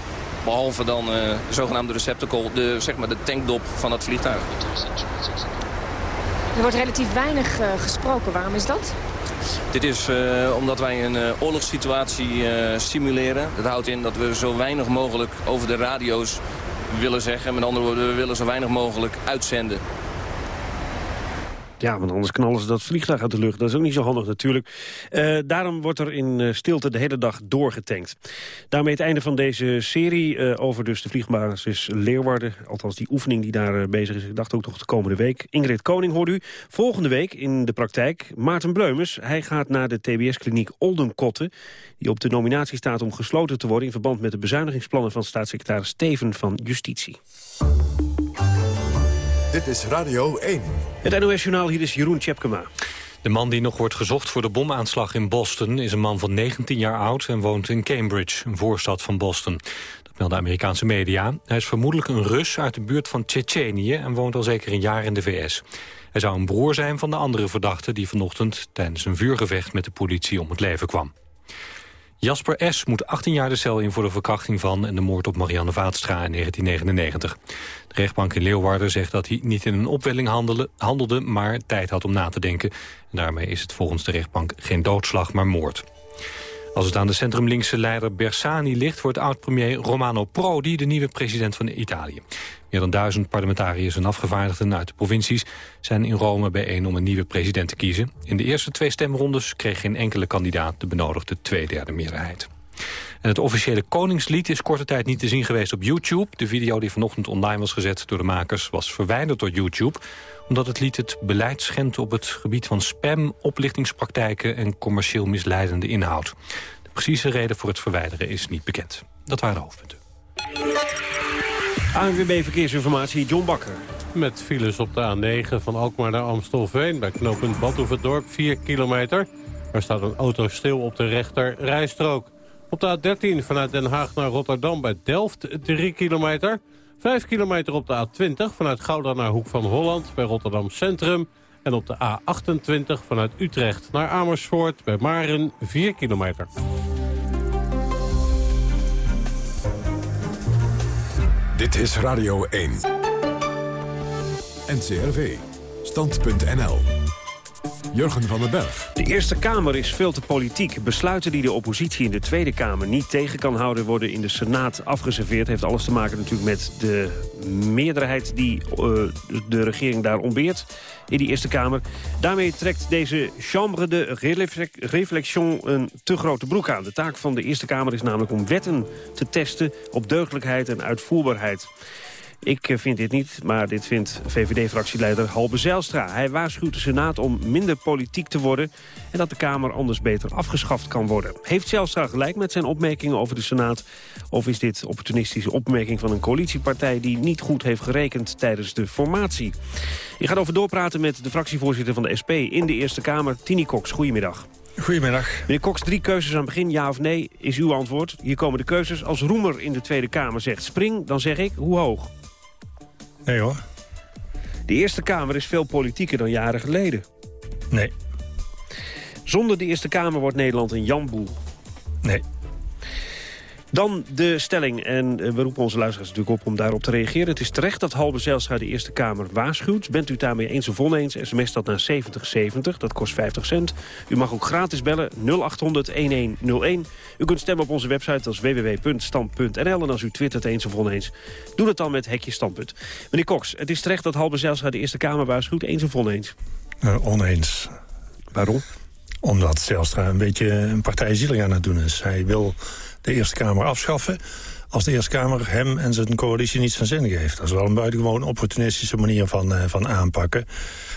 Speaker 25: behalve dan de zogenaamde receptacle, de, zeg maar de tankdop van het vliegtuig.
Speaker 23: Er wordt relatief weinig gesproken. Waarom is dat?
Speaker 25: Dit is uh, omdat wij een uh, oorlogssituatie simuleren. Dat houdt in dat we zo weinig mogelijk over de radio's willen zeggen. Met andere woorden, we willen zo weinig mogelijk uitzenden.
Speaker 2: Ja, want anders knallen ze dat vliegtuig uit de lucht. Dat is ook niet zo handig natuurlijk. Uh, daarom wordt er in uh, stilte de hele dag doorgetankt. Daarmee het einde van deze serie uh, over dus de vliegbasis Leeuwarden. Althans die oefening die daar bezig is. Ik dacht ook toch de komende week. Ingrid Koning hoort u. Volgende week in de praktijk Maarten Bleumers. Hij gaat naar de TBS-kliniek Oldenkotten. Die op de nominatie staat om gesloten te worden... in verband met de bezuinigingsplannen van staatssecretaris Steven van Justitie.
Speaker 1: Dit is Radio 1.
Speaker 2: Het NOS-journaal, hier is Jeroen Tjepkema.
Speaker 27: De man die nog wordt gezocht voor de bomaanslag in Boston... is een man van 19 jaar oud en woont in Cambridge, een voorstad van Boston. Dat melden Amerikaanse media. Hij is vermoedelijk een Rus uit de buurt van Tsjetsjenië... en woont al zeker een jaar in de VS. Hij zou een broer zijn van de andere verdachte... die vanochtend tijdens een vuurgevecht met de politie om het leven kwam. Jasper S. moet 18 jaar de cel in voor de verkrachting van... en de moord op Marianne Vaatstra in 1999. De rechtbank in Leeuwarden zegt dat hij niet in een opwelling handelde, maar tijd had om na te denken. En daarmee is het volgens de rechtbank geen doodslag, maar moord. Als het aan de centrumlinkse leider Bersani ligt... wordt oud-premier Romano Prodi de nieuwe president van Italië. Meer dan duizend parlementariërs en afgevaardigden uit de provincies... zijn in Rome bijeen om een nieuwe president te kiezen. In de eerste twee stemrondes kreeg geen enkele kandidaat... de benodigde tweederde meerderheid. En het officiële Koningslied is korte tijd niet te zien geweest op YouTube. De video die vanochtend online was gezet door de makers... was verwijderd door YouTube omdat het lied het beleid schendt op het gebied van spam, oplichtingspraktijken en commercieel misleidende inhoud. De precieze reden voor het verwijderen is niet bekend. Dat waren de hoofdpunten.
Speaker 2: ANWB Verkeersinformatie, John Bakker.
Speaker 16: Met files op de A9 van Alkmaar naar Amstelveen... bij knooppunt Badhoevedorp, 4 kilometer. Er staat een auto stil op de rechter rijstrook. Op de A13 vanuit Den Haag naar Rotterdam bij Delft, 3 kilometer. 5 kilometer op de A20 vanuit Gouda naar Hoek van Holland bij Rotterdam Centrum. En op de A28 vanuit Utrecht naar Amersfoort bij Maren 4 kilometer.
Speaker 1: Dit is Radio 1. NCRV. Stand.nl. Jurgen van den Berg.
Speaker 2: De Eerste Kamer is veel te politiek. Besluiten die de oppositie in de Tweede Kamer niet tegen kan houden... worden in de Senaat afgeserveerd. Heeft alles te maken natuurlijk met de meerderheid die uh, de regering daar ontbeert in die Eerste Kamer. Daarmee trekt deze chambre de réflexion een te grote broek aan. De taak van de Eerste Kamer is namelijk om wetten te testen op deugdelijkheid en uitvoerbaarheid. Ik vind dit niet, maar dit vindt VVD-fractieleider Halbe Zijlstra. Hij waarschuwt de Senaat om minder politiek te worden... en dat de Kamer anders beter afgeschaft kan worden. Heeft Zijlstra gelijk met zijn opmerkingen over de Senaat? Of is dit opportunistische opmerking van een coalitiepartij... die niet goed heeft gerekend tijdens de formatie? Je gaat over doorpraten met de fractievoorzitter van de SP in de Eerste Kamer, Tini Cox. Goedemiddag.
Speaker 28: Goedemiddag.
Speaker 2: Meneer Cox, drie keuzes aan het begin, ja of nee, is uw antwoord. Hier komen de keuzes. Als Roemer in de Tweede Kamer zegt spring, dan zeg ik hoe hoog?
Speaker 28: Nee hoor.
Speaker 2: De Eerste Kamer is veel politieker dan jaren geleden.
Speaker 28: Nee.
Speaker 2: Zonder de Eerste Kamer wordt Nederland een jamboel.
Speaker 28: Nee.
Speaker 2: Dan de stelling. En eh, we roepen onze luisteraars natuurlijk op om daarop te reageren. Het is terecht dat Halbe Zijlstra de Eerste Kamer waarschuwt. Bent u daarmee eens of oneens? SMS dat naar 7070. Dat kost 50 cent. U mag ook gratis bellen 0800-1101. U kunt stemmen op onze website als www.stand.nl. En als u twittert eens of oneens, doe het dan met hekje standpunt. Meneer Cox, het is terecht dat Halbe Zijlstra de Eerste Kamer waarschuwt. Eens of oneens?
Speaker 28: Uh, oneens.
Speaker 2: Waarom?
Speaker 28: Omdat Zijlstra een beetje een partijzielig aan het doen is. Hij wil de Eerste Kamer afschaffen als de Eerste Kamer hem en zijn coalitie niets van zin geeft. Dat is wel een buitengewoon opportunistische manier van, uh, van aanpakken.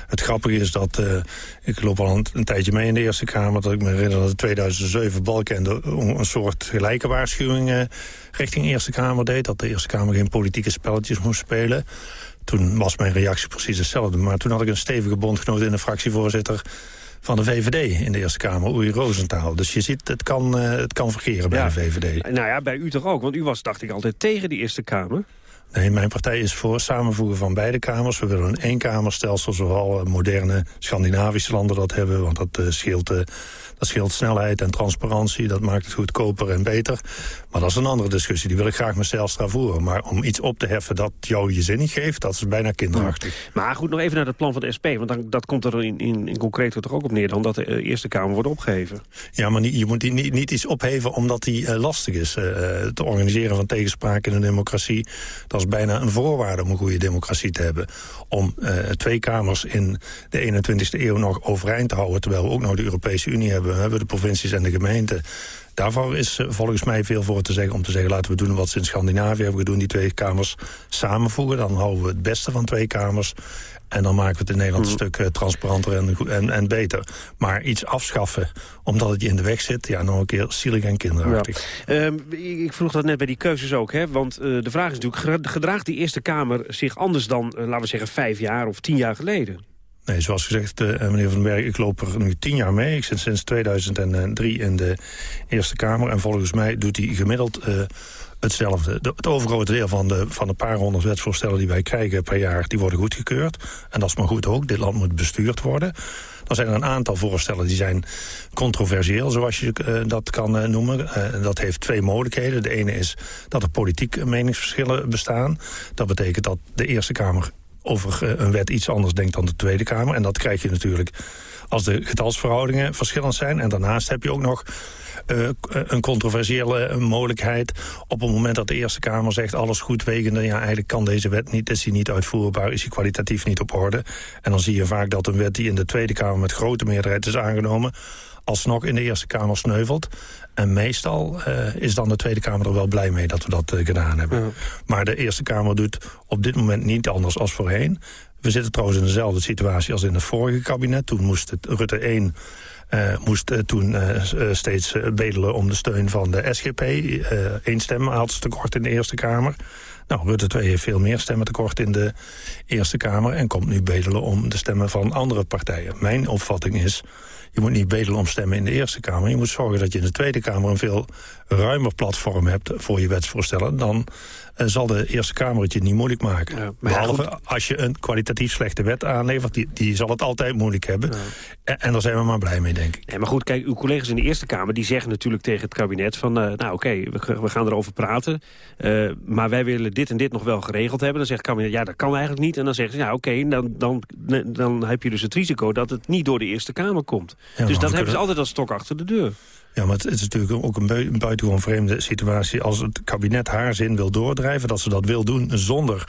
Speaker 28: Het grappige is dat, uh, ik loop al een, tijdje mee in de Eerste Kamer... dat ik me herinner dat in 2007 Balkende een soort gelijke waarschuwing... Uh, richting Eerste Kamer deed. Dat de Eerste Kamer geen politieke spelletjes moest spelen. Toen was mijn reactie precies hetzelfde. Maar toen had ik een stevige bondgenoot in de fractievoorzitter van de VVD in de Eerste Kamer, Oei Roosentaal. Dus je ziet, het kan, uh, het kan verkeren bij
Speaker 2: Ja.
Speaker 28: de VVD.
Speaker 2: Nou ja, bij u toch ook? Want u was, dacht ik, altijd tegen die Eerste Kamer.
Speaker 28: Nee, mijn partij is voor samenvoegen van beide kamers. We willen een eenkamerstelsel, zoals moderne Scandinavische landen dat hebben. Want dat, eh, scheelt, eh, dat scheelt snelheid en transparantie. Dat maakt het goedkoper en beter. Maar dat is een andere discussie. Die wil ik graag met Zijlstra voeren. Maar om iets op te heffen dat jou je zin niet geeft... dat is bijna kinderachtig.
Speaker 2: Maar goed, nog even naar het plan van de SP. Want dan, dat komt er in, in, in concreet toch ook op neer... dan dat de eh, Eerste Kamer wordt opgeheven.
Speaker 28: Ja, maar niet, je moet die niet, niet iets opheven omdat die eh, lastig is. Eh, het organiseren van tegenspraak in een democratie... dat is bijna een voorwaarde om een goede democratie te hebben. Om eh, twee kamers in de 21e eeuw nog overeind te houden... terwijl we ook nog de Europese Unie hebben. We hebben de provincies en de gemeenten. Daarvoor is eh, volgens mij veel voor te zeggen om te zeggen... laten we doen wat ze in Scandinavië hebben gedaan, die twee kamers samenvoegen. Dan houden we het beste van twee kamers. En dan maken we het in Nederland een stuk eh, transparanter en, en, en beter. Maar iets afschaffen omdat het je in de weg zit... ja, nog een keer zielig en kinderachtig.
Speaker 2: Ehm, ik ik vroeg dat net bij die keuzes ook. Hè? Want eh, de vraag is natuurlijk, ge- gedraagt die Eerste Kamer zich anders dan, laten we zeggen, vijf jaar of tien jaar geleden?
Speaker 28: Nee, zoals gezegd, eh, meneer Van Berg, ik loop er nu tien jaar mee. Ik zit sinds 2003 in de Eerste Kamer. En volgens mij doet hij gemiddeld eh, hetzelfde. De- het overgrote deel van de, van de paar honderd wetsvoorstellen die wij krijgen per jaar... die worden goedgekeurd. En dat is maar goed ook. Dit land moet bestuurd worden. Dan zijn er een aantal voorstellen die zijn controversieel, zoals je eh, dat kan noemen. Dat heeft twee mogelijkheden. De ene is dat er politiek meningsverschillen bestaan. Dat betekent dat de Eerste Kamer over eh, een wet iets anders denkt dan de Tweede Kamer. En dat krijg je natuurlijk als de getalsverhoudingen verschillend zijn. En daarnaast heb je ook nog eh, een controversiële eh, mogelijkheid... op het moment dat de Eerste Kamer zegt... alles goed wegende, ja, eigenlijk kan deze wet niet... is die niet uitvoerbaar, is die kwalitatief niet op orde. En dan zie je vaak dat een wet die in de Tweede Kamer... met grote meerderheid is aangenomen alsnog in de Eerste Kamer sneuvelt. En meestal eh, is dan de Tweede Kamer er wel blij mee dat we dat eh, gedaan hebben. Maar de Eerste Kamer doet op dit moment niet anders als voorheen. We zitten trouwens in dezelfde situatie als in het vorige kabinet. Toen moest het Rutte 1 eh, moest toen steeds bedelen om de steun van de SGP. Eén stem had ze tekort in de Eerste Kamer. Nou, Rutte 2 heeft veel meer stemmen tekort in de Eerste Kamer... en komt nu bedelen om de stemmen van andere partijen. Mijn opvatting is, je moet niet bedelen om stemmen in de Eerste Kamer. Je moet zorgen dat je in de Tweede Kamer een veel ruimer platform hebt... voor je wetsvoorstellen. Dan eh, zal de Eerste Kamer het je niet moeilijk maken.
Speaker 2: ja,
Speaker 28: Behalve als je een kwalitatief slechte wet aanlevert... die, die zal het altijd moeilijk hebben. En, en daar zijn we maar blij mee, denk ik.
Speaker 2: Nee, maar goed, kijk, uw collega's in de Eerste Kamer... die zeggen natuurlijk tegen het kabinet van... eh, nou oké, we, we gaan erover praten... eh, maar wij willen dit en dit nog wel geregeld hebben. Dan zegt het kabinet, ja, dat kan eigenlijk niet. En dan zeggen ze, ja oké, dan, dan, dan heb je dus het risico... dat het niet door de Eerste Kamer komt. Dus dat hebben
Speaker 28: kunnen-
Speaker 2: ze altijd als stok achter de deur.
Speaker 28: Ja, maar het, het is natuurlijk ook een, bui- een buitengewoon vreemde situatie... als het kabinet haar zin wil doordrijven, dat ze dat wil doen zonder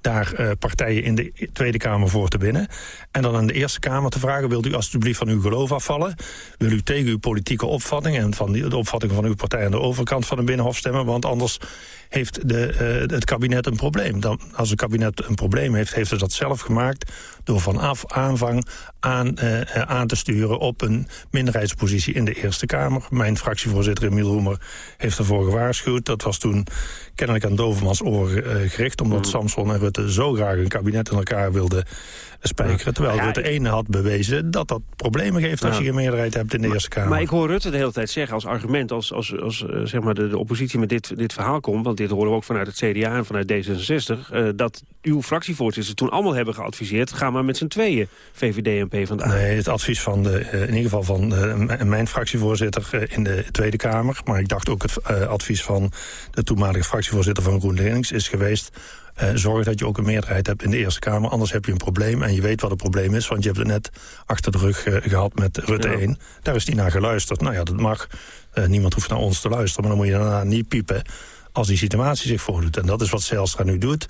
Speaker 28: daar eh, partijen in de Tweede Kamer voor te winnen. En dan aan de Eerste Kamer te vragen... wilt u alstublieft van uw geloof afvallen? Wil u tegen uw politieke opvatting... en van die, de opvatting van uw partij aan de overkant van de Binnenhof stemmen? Want anders heeft de, eh, het kabinet een probleem. Dan, als het kabinet een probleem heeft, heeft het dat zelf gemaakt... door vanaf aanvang aan, eh, eh, aan te sturen op een minderheidspositie in de Eerste Kamer. Mijn fractievoorzitter Emiel Roemer heeft ervoor gewaarschuwd. Dat was toen kennelijk aan Dovermans oren eh, gericht... omdat Samson en Rutte zo graag een kabinet in elkaar wilde spijkeren. Terwijl
Speaker 2: Ja,
Speaker 28: Rutte
Speaker 2: ik-
Speaker 28: 1 had bewezen dat dat problemen geeft als je geen meerderheid hebt in de Eerste Kamer.
Speaker 2: Maar ik hoor Rutte de hele tijd zeggen als argument... als, als, als eh, zeg maar de, de oppositie met dit, dit verhaal komt... want dit horen we ook vanuit het CDA en vanuit D66... eh, dat uw fractievoorzitters toen allemaal hebben geadviseerd... ga maar met z'n tweeën VVD en PvdA.
Speaker 28: Nee, het advies van de, eh, in ieder geval van mijn fractievoorzitter in de Tweede Kamer... maar ik dacht ook het advies van de toenmalige fractievoorzitter van GroenLinks is geweest... eh, zorg dat je ook een meerderheid hebt in de Eerste Kamer. Anders heb je een probleem en je weet wat het probleem is... want je hebt het net achter de rug eh, gehad met Rutte
Speaker 2: Ja.
Speaker 28: 1. Daar is die naar geluisterd. Nou ja, dat mag. Eh, niemand hoeft naar ons te luisteren. Maar dan moet je daarna niet piepen als die situatie zich voordoet. En dat is wat Zijlstra nu doet.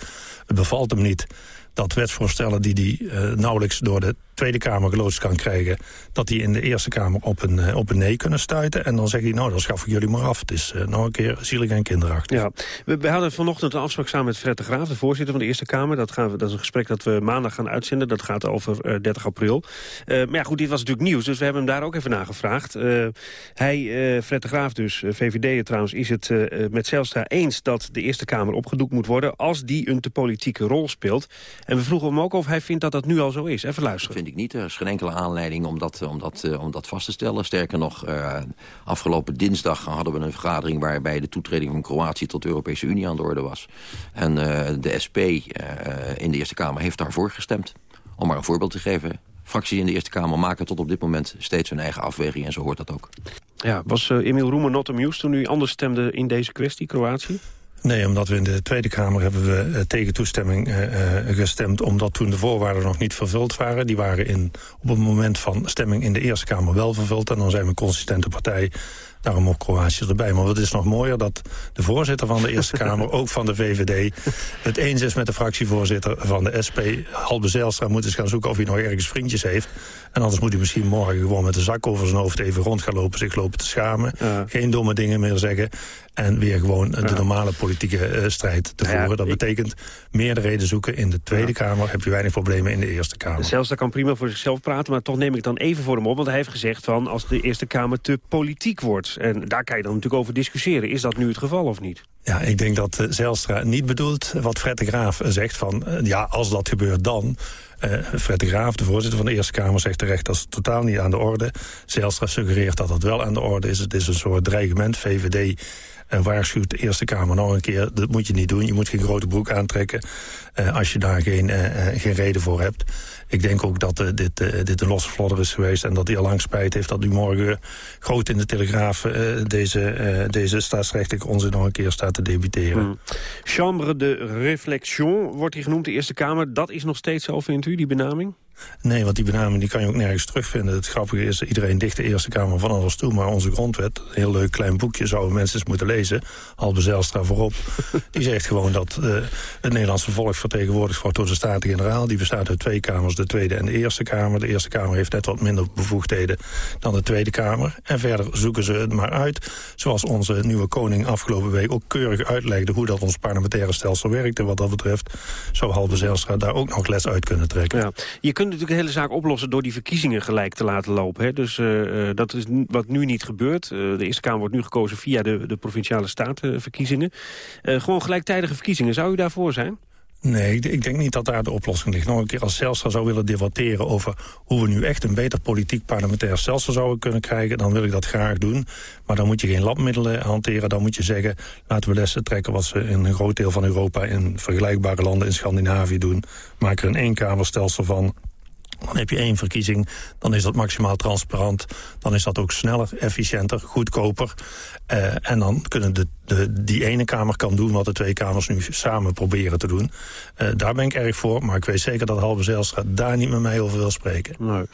Speaker 28: Het bevalt hem niet dat wetsvoorstellen die hij nauwelijks door de Tweede Kamer geloodst kan krijgen... dat die in de Eerste Kamer op een, eh, op een nee kunnen stuiten. En dan zeg hij, nou, dan schaf ik jullie maar af. Het is eh, nog een keer zielig en kinderachtig.
Speaker 2: Ja, we, we hadden vanochtend een afspraak samen met Fred de Graaf... de voorzitter van de Eerste Kamer. Dat, gaan we, dat is een gesprek dat we maandag gaan uitzenden. Dat gaat over eh, 30 april. Eh, maar ja, goed, dit was natuurlijk nieuws, dus we hebben hem daar ook even naar gevraagd. Eh, hij, eh, Fred de Graaf dus, uh, VVD trouwens, is het eh, met Zijlstra eens... dat de Eerste Kamer opgedoekt moet worden... als die een te politieke rol speelt. En we vroegen hem ook of hij vindt dat dat nu al zo is. Even luisteren.
Speaker 29: Niet. Er is geen enkele aanleiding om dat, om dat, eh, om dat vast te stellen. Sterker nog, eh, afgelopen dinsdag hadden we een vergadering... waarbij de toetreding van Kroatië tot de Europese Unie aan de orde was. En eh, de SP eh, in de Eerste Kamer heeft daarvoor gestemd. Om maar een voorbeeld te geven. Fracties in de Eerste Kamer maken tot op dit moment steeds hun eigen afweging. En zo hoort dat ook.
Speaker 2: Ja, was eh, Emiel Roemer not amused toen u anders stemde in deze kwestie, Kroatië?
Speaker 28: Nee, omdat we in de Tweede Kamer hebben we eh, tegen toestemming eh, gestemd... omdat toen de voorwaarden nog niet vervuld waren. Die waren in, op het moment van stemming in de Eerste Kamer wel vervuld. En dan zijn we een consistente partij. Daarom ook Kroatië erbij. Maar wat is nog mooier dat de voorzitter van de Eerste Kamer... ook van de VVD het eens is met de fractievoorzitter van de SP. Halbe Zijlstra moet eens gaan zoeken of hij nog ergens vriendjes heeft. En anders moet hij misschien morgen gewoon met een zak over zijn hoofd... even rond gaan lopen, zich lopen te schamen. Geen domme dingen meer zeggen. En weer gewoon de normale politieke eh, strijd te
Speaker 2: Nou
Speaker 28: voeren. Dat betekent meerderheden zoeken in de Tweede Kamer. Heb je weinig problemen in de Eerste Kamer.
Speaker 2: Zijlstra kan prima voor zichzelf praten, maar toch neem ik dan even voor hem op. Want hij heeft gezegd van als de Eerste Kamer te politiek wordt. En daar kan je dan natuurlijk over discussiëren. Is dat nu het geval of niet?
Speaker 28: Ja, ik denk dat eh, Zijlstra niet bedoelt wat Fred de Graaf eh, zegt van... ja, als dat gebeurt dan... Eh, Fred de Graaf, de voorzitter van de Eerste Kamer, zegt terecht... dat is totaal niet aan de orde. Zijlstra suggereert dat dat wel aan de orde is. Het is een soort dreigement. VVD en waarschuwt de Eerste Kamer nog een keer... dat moet je niet doen, je moet geen grote broek aantrekken... eh, als je daar geen, eh, eh, geen reden voor hebt. Ik denk ook dat dit, dit een losse vlodder is geweest... en dat hij al lang spijt heeft dat u morgen groot in de Telegraaf... deze, deze staatsrechtelijke onzin nog een keer staat te debiteren.
Speaker 2: Hmm. Chambre de Réflexion wordt die genoemd, de Eerste Kamer. Dat is nog steeds zo, vindt u, die benaming?
Speaker 28: Nee, want die benaming die kan je ook nergens terugvinden. Het grappige is, iedereen dicht de Eerste Kamer van alles toe... maar onze grondwet, een heel leuk klein boekje... zouden mensen eens moeten lezen, Halbe Zijlstra voorop... die zegt gewoon dat eh, het Nederlandse volk vertegenwoordigd wordt... door de Staten-Generaal. Die bestaat uit twee kamers, de Tweede en de Eerste Kamer. De Eerste Kamer heeft net wat minder bevoegdheden dan de Tweede Kamer. En verder zoeken ze het maar uit. Zoals onze nieuwe koning afgelopen week ook keurig uitlegde... hoe dat ons parlementaire stelsel werkt. En wat dat betreft zou Halbe Zijlstra daar ook nog les uit kunnen trekken.
Speaker 2: Ja. Je kunt natuurlijk de hele zaak oplossen door die verkiezingen gelijk te laten lopen. Hè? Dus eh, eh, dat is wat nu niet gebeurt. Eh, de Eerste Kamer wordt nu gekozen via de, de Provinciale Statenverkiezingen. Gewoon gelijktijdige verkiezingen. Zou u daarvoor zijn?
Speaker 28: Nee, ik, denk niet dat daar de oplossing ligt. Nog een keer als Zijlstra zou willen debatteren over hoe we nu echt een beter politiek parlementair stelsel zouden kunnen krijgen, dan wil ik dat graag doen. Maar dan moet je geen labmiddelen hanteren. Dan moet je zeggen, laten we lessen trekken wat ze in een groot deel van Europa in vergelijkbare landen in Scandinavië doen. Maak er een eenkamerstelsel van. Dan heb je één verkiezing, dan is dat maximaal transparant. Dan is dat ook sneller, efficiënter, goedkoper. Eh, en dan kunnen de, de, die ene Kamer kan doen wat de twee Kamers nu samen proberen te doen. Eh, daar ben ik erg voor, maar ik weet zeker dat Halbe Zijlstra daar niet met mij over wil spreken.
Speaker 2: Nee.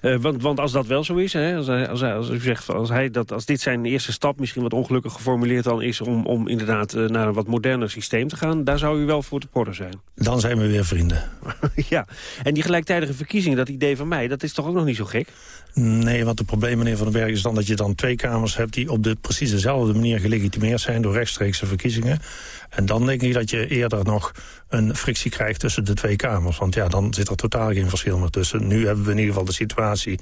Speaker 2: Eh, want, want als dat wel zo is, hè, als, hij, als, hij, als u zegt als, hij dat, als dit zijn eerste stap, misschien wat ongelukkig geformuleerd dan is... om, om inderdaad naar een wat moderner systeem te gaan, daar zou u wel voor te porren zijn.
Speaker 28: Dan zijn we weer vrienden.
Speaker 2: ja, en die gelijktijdige verkiezingen, dat idee van mij, dat is toch ook nog niet zo gek?
Speaker 28: Nee, want het probleem, meneer Van den Berg, is dan dat je dan twee kamers hebt... die op de precies dezelfde manier gelegitimeerd zijn door rechtstreekse verkiezingen. En dan denk ik dat je eerder nog een frictie krijgt tussen de twee kamers. Want ja, dan zit er totaal geen verschil meer tussen. Nu hebben we in ieder geval de situatie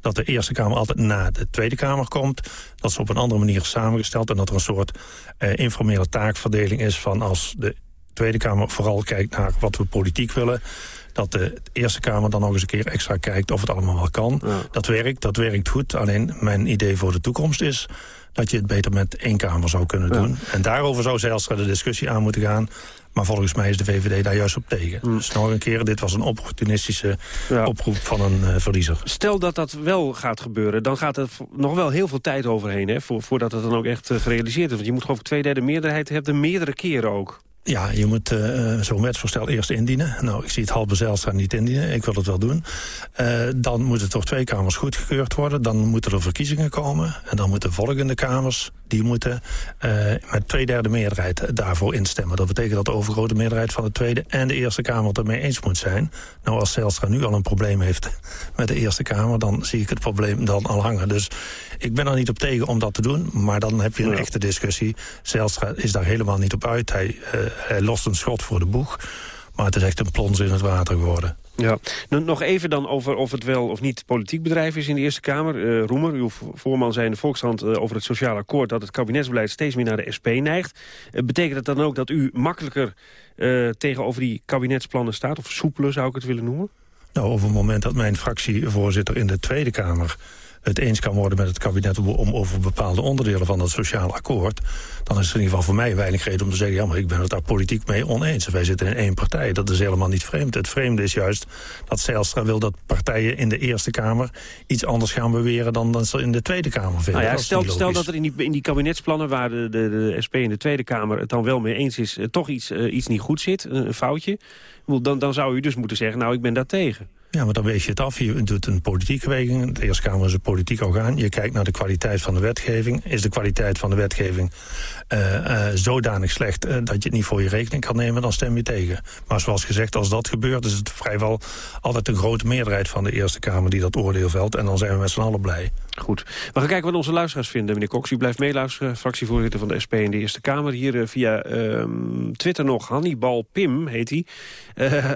Speaker 28: dat de Eerste Kamer altijd na de Tweede Kamer komt. Dat ze op een andere manier samengesteld... en dat er een soort eh, informele taakverdeling is van als de Tweede Kamer vooral kijkt naar wat we politiek willen dat de Eerste Kamer dan nog eens een keer extra kijkt of het allemaal wel kan. Dat werkt, dat werkt goed. Alleen mijn idee voor de toekomst is dat je het beter met één Kamer zou kunnen doen. En daarover zou zelfs de discussie aan moeten gaan. Maar volgens mij is de VVD daar juist op tegen.
Speaker 2: Mm.
Speaker 28: Dus nog een keer, dit was een opportunistische oproep van een uh, verliezer.
Speaker 2: Stel dat dat wel gaat gebeuren, dan gaat er nog wel heel veel tijd overheen... Hè, voordat het dan ook echt uh, gerealiseerd is. Want je moet geloof ik twee derde meerderheid hebben, meerdere keren ook.
Speaker 28: Ja, je moet uh, zo'n wetsvoorstel eerst indienen. Nou, ik zie het halve Zijlstra niet indienen. Ik wil het wel doen. Uh, dan moet het door twee kamers goedgekeurd worden. Dan moeten er verkiezingen komen. En dan moeten volgende kamers die moeten uh, met twee derde meerderheid daarvoor instemmen. Dat betekent dat de overgrote meerderheid van de Tweede en de Eerste Kamer het ermee eens moet zijn. Nou, als Zijlstra nu al een probleem heeft met de Eerste Kamer... dan zie ik het probleem dan al hangen. Dus ik ben er niet op tegen om dat te doen. Maar dan heb je een ja. echte discussie. Zijlstra is daar helemaal niet op uit. Hij, uh, hij lost een schot voor de boeg. Maar het is echt een plons in het water geworden.
Speaker 2: Ja. Nog even dan over of het wel of niet politiek bedrijf is in de Eerste Kamer. Uh, Roemer, uw voorman zei in de Volkshand uh, over het sociaal akkoord... dat het kabinetsbeleid steeds meer naar de SP neigt. Uh, betekent dat dan ook dat u makkelijker tegenover die kabinetsplannen staat? Of soepeler zou ik het willen noemen?
Speaker 28: Nou, op het moment dat mijn fractievoorzitter in de Tweede Kamer het eens kan worden met het kabinet om over bepaalde onderdelen van dat sociaal akkoord, dan is er in ieder geval voor mij weinig reden om te zeggen, ja, maar ik ben het daar politiek mee oneens. Wij zitten in één partij. Dat is helemaal niet vreemd. Het vreemde is juist dat Zijlstra wil dat partijen in de Eerste Kamer iets anders gaan beweren dan dat ze in de Tweede Kamer vinden.
Speaker 2: Nou ja,
Speaker 28: dat
Speaker 2: stel, stel dat er in die, in die kabinetsplannen waar de, de, de SP in de Tweede Kamer het dan wel mee eens is, uh, toch iets, uh, iets niet goed zit, een foutje. Dan, dan zou u dus moeten zeggen, nou, ik ben daar tegen.
Speaker 28: Ja, maar dan wees je het af. Je doet een politieke weging. De Eerste Kamer is een politiek orgaan. Je kijkt naar de kwaliteit van de wetgeving. Is de kwaliteit van de wetgeving uh, uh, zodanig slecht uh, dat je het niet voor je rekening kan nemen, dan stem je tegen. Maar zoals gezegd, als dat gebeurt, is het vrijwel altijd een grote meerderheid van de Eerste Kamer die dat oordeel velt. En dan zijn we met z'n allen blij.
Speaker 2: Goed. We gaan kijken wat onze luisteraars vinden. Meneer Cox, u blijft meeluisteren, fractievoorzitter van de SP in de Eerste Kamer. Hier via Twitter nog, Hannibal Pim heet hij.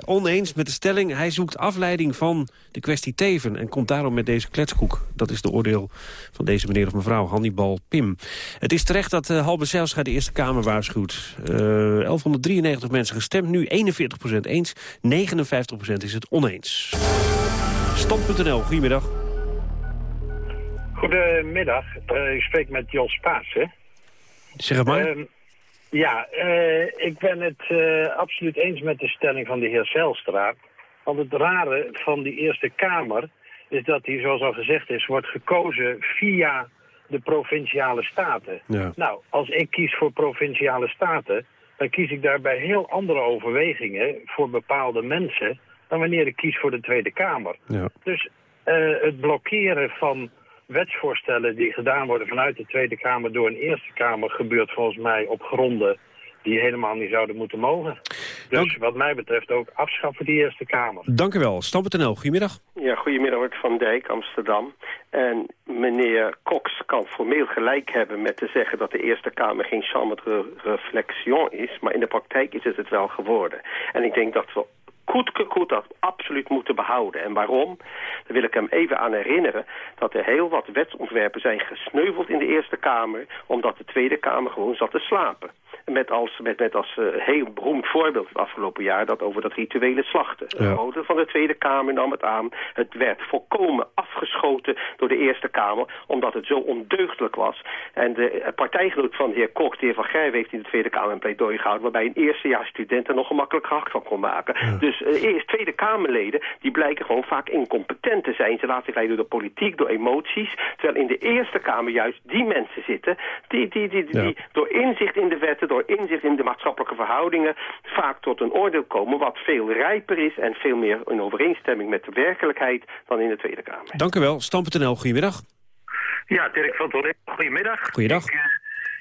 Speaker 2: oneens met de stelling, hij zoekt afleiding van de kwestie Teven... en komt daarom met deze kletskoek. Dat is de oordeel van deze meneer of mevrouw, Hannibal Pim. Het is terecht dat uh, Halbe Zijlstra de Eerste Kamer waarschuwt. Uh, 1193 mensen gestemd, nu 41% eens, 59% is het oneens. Stand.nl, goedemiddag.
Speaker 30: Goedemiddag, uh, ik spreek met Jos Paas, hè?
Speaker 2: Zeg het maar.
Speaker 30: Uh, ja, uh, ik ben het uh, absoluut eens met de stelling van de heer Zijlstra. Want het rare van die Eerste Kamer is dat die, zoals al gezegd is, wordt gekozen via de provinciale staten.
Speaker 2: Ja.
Speaker 30: Nou, als ik kies voor provinciale staten, dan kies ik daarbij heel andere overwegingen voor bepaalde mensen dan wanneer ik kies voor de Tweede Kamer.
Speaker 2: Ja.
Speaker 30: Dus uh, het blokkeren van wetsvoorstellen die gedaan worden vanuit de Tweede Kamer door een Eerste Kamer gebeurt volgens mij op gronden die helemaal niet zouden moeten mogen. Dus
Speaker 2: Dank...
Speaker 30: wat mij betreft ook afschaffen die Eerste Kamer.
Speaker 2: Dank u wel. Stam.nl, goedemiddag.
Speaker 31: Ja, goedemiddag, Art van Dijk, Amsterdam. En meneer Cox kan formeel gelijk hebben met te zeggen dat de Eerste Kamer geen chambre de réflexion is, maar in de praktijk is het het wel geworden. En ik denk dat we goed, goed dat absoluut moeten behouden. En waarom? Dan wil ik hem even aan herinneren dat er heel wat wetsontwerpen zijn gesneuveld in de Eerste Kamer, omdat de Tweede Kamer gewoon zat te slapen. Met als, met, met als uh, heel beroemd voorbeeld het afgelopen jaar dat over dat rituele slachten.
Speaker 2: Ja.
Speaker 31: De rode van de Tweede Kamer nam het aan. Het werd volkomen afgeschoten door de Eerste Kamer, omdat het zo ondeugdelijk was. En de partijgenoot van de heer Kok, de heer Van Gerwen, heeft in de Tweede Kamer een pleidooi gehouden, waarbij een eerstejaars student er nog gemakkelijk gehakt van kon maken.
Speaker 2: Ja.
Speaker 31: Dus uh, eerst Tweede Kamerleden, die blijken gewoon vaak incompetent te zijn. Ze laten zich leiden door de politiek, door emoties. Terwijl in de Eerste Kamer juist die mensen zitten, die, die, die, die,
Speaker 2: Ja.
Speaker 31: die door inzicht in de wetten, door inzicht in de maatschappelijke verhoudingen, vaak tot een oordeel komen wat veel rijper is en veel meer in overeenstemming met de werkelijkheid dan in de Tweede Kamer.
Speaker 2: Dank u wel. Stam.nl, goedemiddag.
Speaker 32: Ja, Dirk van Toren. Goedemiddag. Ik, uh,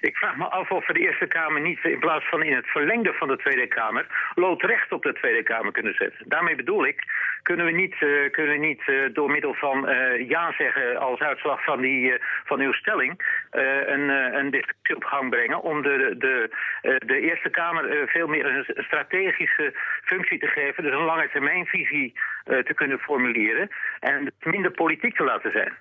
Speaker 32: ik vraag me af of we de Eerste Kamer niet in plaats van in het verlengde van de Tweede Kamer loodrecht op de Tweede Kamer kunnen zetten. Daarmee bedoel ik, kunnen we niet, uh, kunnen niet uh, door middel van ja zeggen als uitslag van, die, van uw stelling een, een discussie op gang brengen om de, de, de Eerste Kamer veel meer een strategische functie te geven, dus een lange termijnvisie te kunnen formuleren en minder politiek te laten zijn.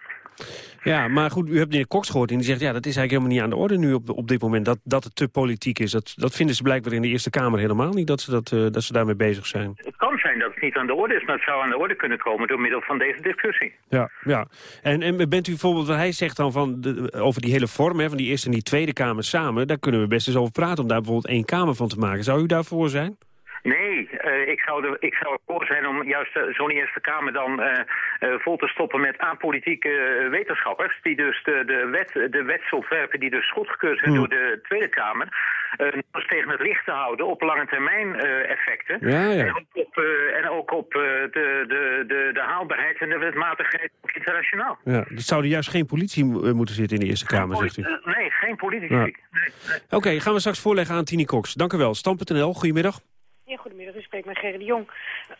Speaker 2: Ja, maar goed, u hebt meneer Cox gehoord en die zegt... ja, dat is eigenlijk helemaal niet aan de orde nu op, op dit moment... Dat, dat het te politiek is. Dat, dat vinden ze blijkbaar in de Eerste Kamer helemaal niet... dat ze, dat, eh, dat ze daarmee bezig zijn.
Speaker 32: Het kan zijn dat het niet aan de orde is, maar het zou aan de orde kunnen komen door middel van deze discussie.
Speaker 2: Ja, ja. En, en bent u bijvoorbeeld, wat hij zegt dan van de, over die hele vorm... Hè, van die Eerste en die Tweede Kamer samen... daar kunnen we best eens over praten om daar bijvoorbeeld één Kamer van te maken. Zou u daarvoor zijn?
Speaker 32: Nee, uh, ik, zou er, ik zou ervoor zijn om juist uh, zo'n Eerste Kamer dan uh, vol te stoppen met apolitieke wetenschappers. Die dus de, de, wet, de wetsontwerpen die dus goedgekeurd zijn mm. door de Tweede Kamer. tegen het licht te houden op lange termijn effecten.
Speaker 2: Ja, ja.
Speaker 32: En ook op, en ook op de, de, de, de haalbaarheid en de wetmatigheid internationaal.
Speaker 2: Ja, dus zou er juist geen politie moeten zitten in de Eerste Kamer, zegt u?
Speaker 32: nee, geen politici. Ja. Nee,
Speaker 2: nee. Oké, okay, gaan we straks voorleggen aan Tini Cox. Dank u wel. Stam.nl, goedemiddag.
Speaker 33: Ja, goedemiddag. U spreekt met Gerrit de Jong.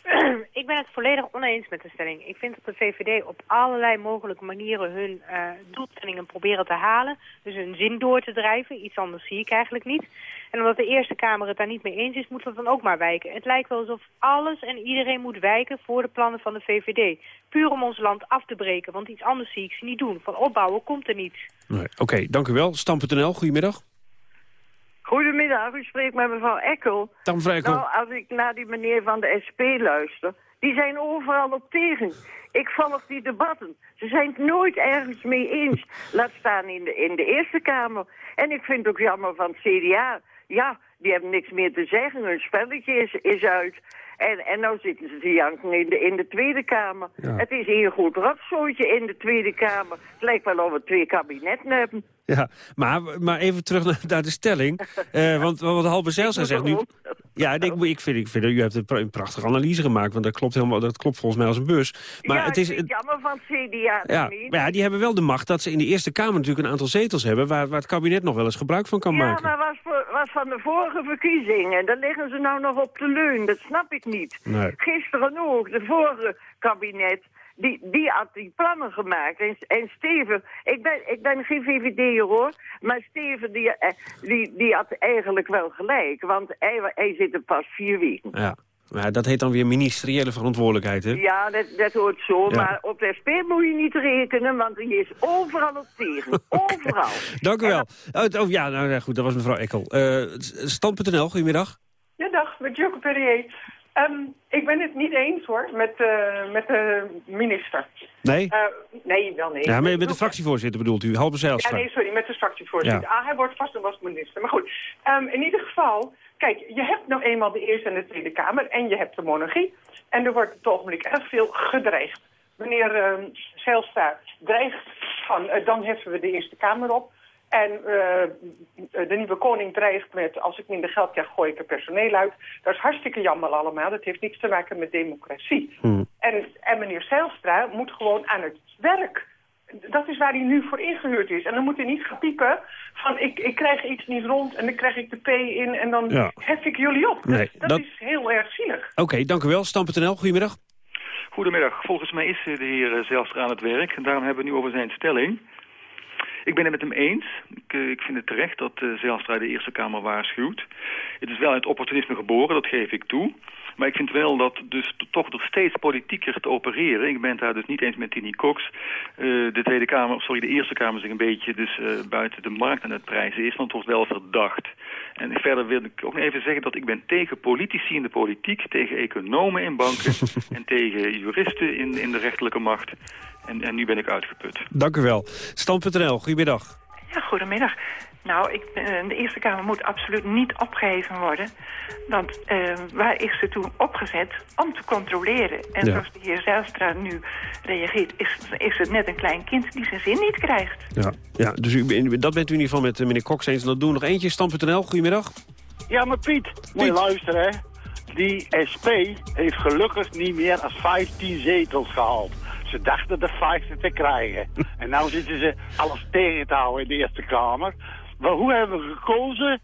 Speaker 33: ik ben het volledig oneens met de stelling. Ik vind dat de VVD op allerlei mogelijke manieren hun uh, doelstellingen proberen te halen. Dus hun zin door te drijven. Iets anders zie ik eigenlijk niet. En omdat de Eerste Kamer het daar niet mee eens is, moet dat dan ook maar wijken. Het lijkt wel alsof alles en iedereen moet wijken voor de plannen van de VVD. Puur om ons land af te breken, want iets anders zie ik ze niet doen. Van opbouwen komt er niets.
Speaker 2: Oké, dank u wel. Stam.nl, goedemiddag.
Speaker 34: Goedemiddag, u spreekt met mevrouw Ekkel.
Speaker 2: Dan mevrouw Ekkel.
Speaker 34: Nou, als ik naar die meneer van de SP luister, die zijn overal op tegen. Ik volg die debatten. Ze zijn het nooit ergens mee eens. Laat staan in de, in de Eerste Kamer. En ik vind het ook jammer van het CDA. Ja, die hebben niks meer te zeggen. Hun spelletje is, is uit. En, en nou zitten ze te janken in de, in de Tweede Kamer. Ja. Het is een goed ratzooitje in de Tweede Kamer. Het lijkt wel of we twee kabinetten hebben.
Speaker 2: Ja, maar, maar even terug naar, naar de stelling. uh, want wat Halbe Zijlstra zegt nu... Ja, ik, ik, vind, ik vind u hebt een prachtige analyse gemaakt. Want dat klopt, helemaal, dat klopt volgens mij als een bus. Maar
Speaker 34: ja,
Speaker 2: het is,
Speaker 34: het jammer van het CDA.
Speaker 2: Ja, maar ja, die hebben wel de macht dat ze in de Eerste Kamer natuurlijk een aantal zetels hebben... waar, waar het kabinet nog wel eens gebruik van kan
Speaker 34: ja,
Speaker 2: maken.
Speaker 34: Ja, maar was, voor, was van de vorige verkiezingen. Daar liggen ze nou nog op de leun. Dat snap ik niet.
Speaker 2: Nee.
Speaker 34: Gisteren ook, de vorige kabinet die, die had die plannen gemaakt. En, en Steven, ik ben, ik ben geen VVD'er hoor, maar Steven die, die, die had eigenlijk wel gelijk. Want hij, hij zit er pas vier weken.
Speaker 2: Ja. Maar dat heet dan weer ministeriële verantwoordelijkheid, hè?
Speaker 34: Ja, dat, dat hoort zo. Ja. Maar op de SP moet je niet rekenen, want die is overal op tegen. Overal.
Speaker 2: Dank u wel. Oh, oh, ja, nou goed, dat was mevrouw Ekkel. Uh, Stand.nl, goedemiddag.
Speaker 35: Ja, dag, met Jocke Perrier. Um, ik ben het niet eens hoor met, uh, met de minister.
Speaker 2: Nee?
Speaker 35: Uh, nee, wel nee.
Speaker 2: Ja, maar met de fractievoorzitter bedoelt u, Halbe Zijlstra.
Speaker 35: Ja, nee, sorry, met de fractievoorzitter. Ja. Ah, hij wordt vast en was minister. Maar goed, um, in ieder geval, kijk, je hebt nou eenmaal de Eerste en de Tweede Kamer en je hebt de monarchie. En er wordt op het ogenblik erg veel gedreigd. Meneer Zijlstra dreigt van, uh, dan heffen we de Eerste Kamer op. En uh, de nieuwe koning dreigt met, als ik minder geld krijg, gooi ik er personeel uit. Dat is hartstikke jammer allemaal. Dat heeft niets te maken met democratie.
Speaker 2: Hmm.
Speaker 35: En, en meneer Zijlstra moet gewoon aan het werk. Dat is waar hij nu voor ingehuurd is. En dan moet hij niet gaan piepen van ik, ik krijg iets niet rond en dan krijg ik de P in en dan
Speaker 2: ja.
Speaker 35: hef ik jullie op.
Speaker 2: Nee,
Speaker 35: dat,
Speaker 2: dat,
Speaker 35: is heel erg zielig.
Speaker 2: Oké, okay, dank u wel. Stam.nl, goedemiddag.
Speaker 36: Goedemiddag. Volgens mij is de heer Zijlstra aan het werk. En daarom hebben we nu over zijn stelling. Ik ben het met hem eens. Ik, uh, ik vind het terecht dat uh, Zijlstra de Eerste Kamer waarschuwt. Het is wel uit opportunisme geboren, dat geef ik toe. Maar ik vind wel dat dus toch door steeds politieker te opereren... ik ben het daar dus niet eens met Tini Cox... Uh, de Tweede Kamer, sorry, de Eerste Kamer zich een beetje dus buiten de markt aan het prijzen is... want het wordt wel verdacht. En verder wil ik ook nog even zeggen dat ik ben tegen politici in de politiek... tegen economen in banken en tegen juristen in, in de rechterlijke macht... En, en, nu ben ik uitgeput.
Speaker 2: Dank u wel. Stand.nl, goedemiddag.
Speaker 37: Ja, goedemiddag. Nou, ik, de Eerste Kamer moet absoluut niet opgeheven worden. Want uh, waar is ze toen opgezet? Om te controleren. En
Speaker 2: Ja.
Speaker 37: zoals de heer Zijlstra nu reageert... Is, is het net een klein kind die zijn zin niet krijgt.
Speaker 2: Ja, ja dus u, dat bent u in ieder geval met eh, meneer Cox eens. En dat doen we nog eentje. Stand.nl, goedemiddag.
Speaker 38: Ja, maar Piet, moet je luisteren, hè. Die SP heeft gelukkig niet meer dan 15 zetels gehaald. Ze dachten de 50 te krijgen. en nu zitten ze alles tegen te houden in de Eerste Kamer. Maar hoe hebben we gekozen?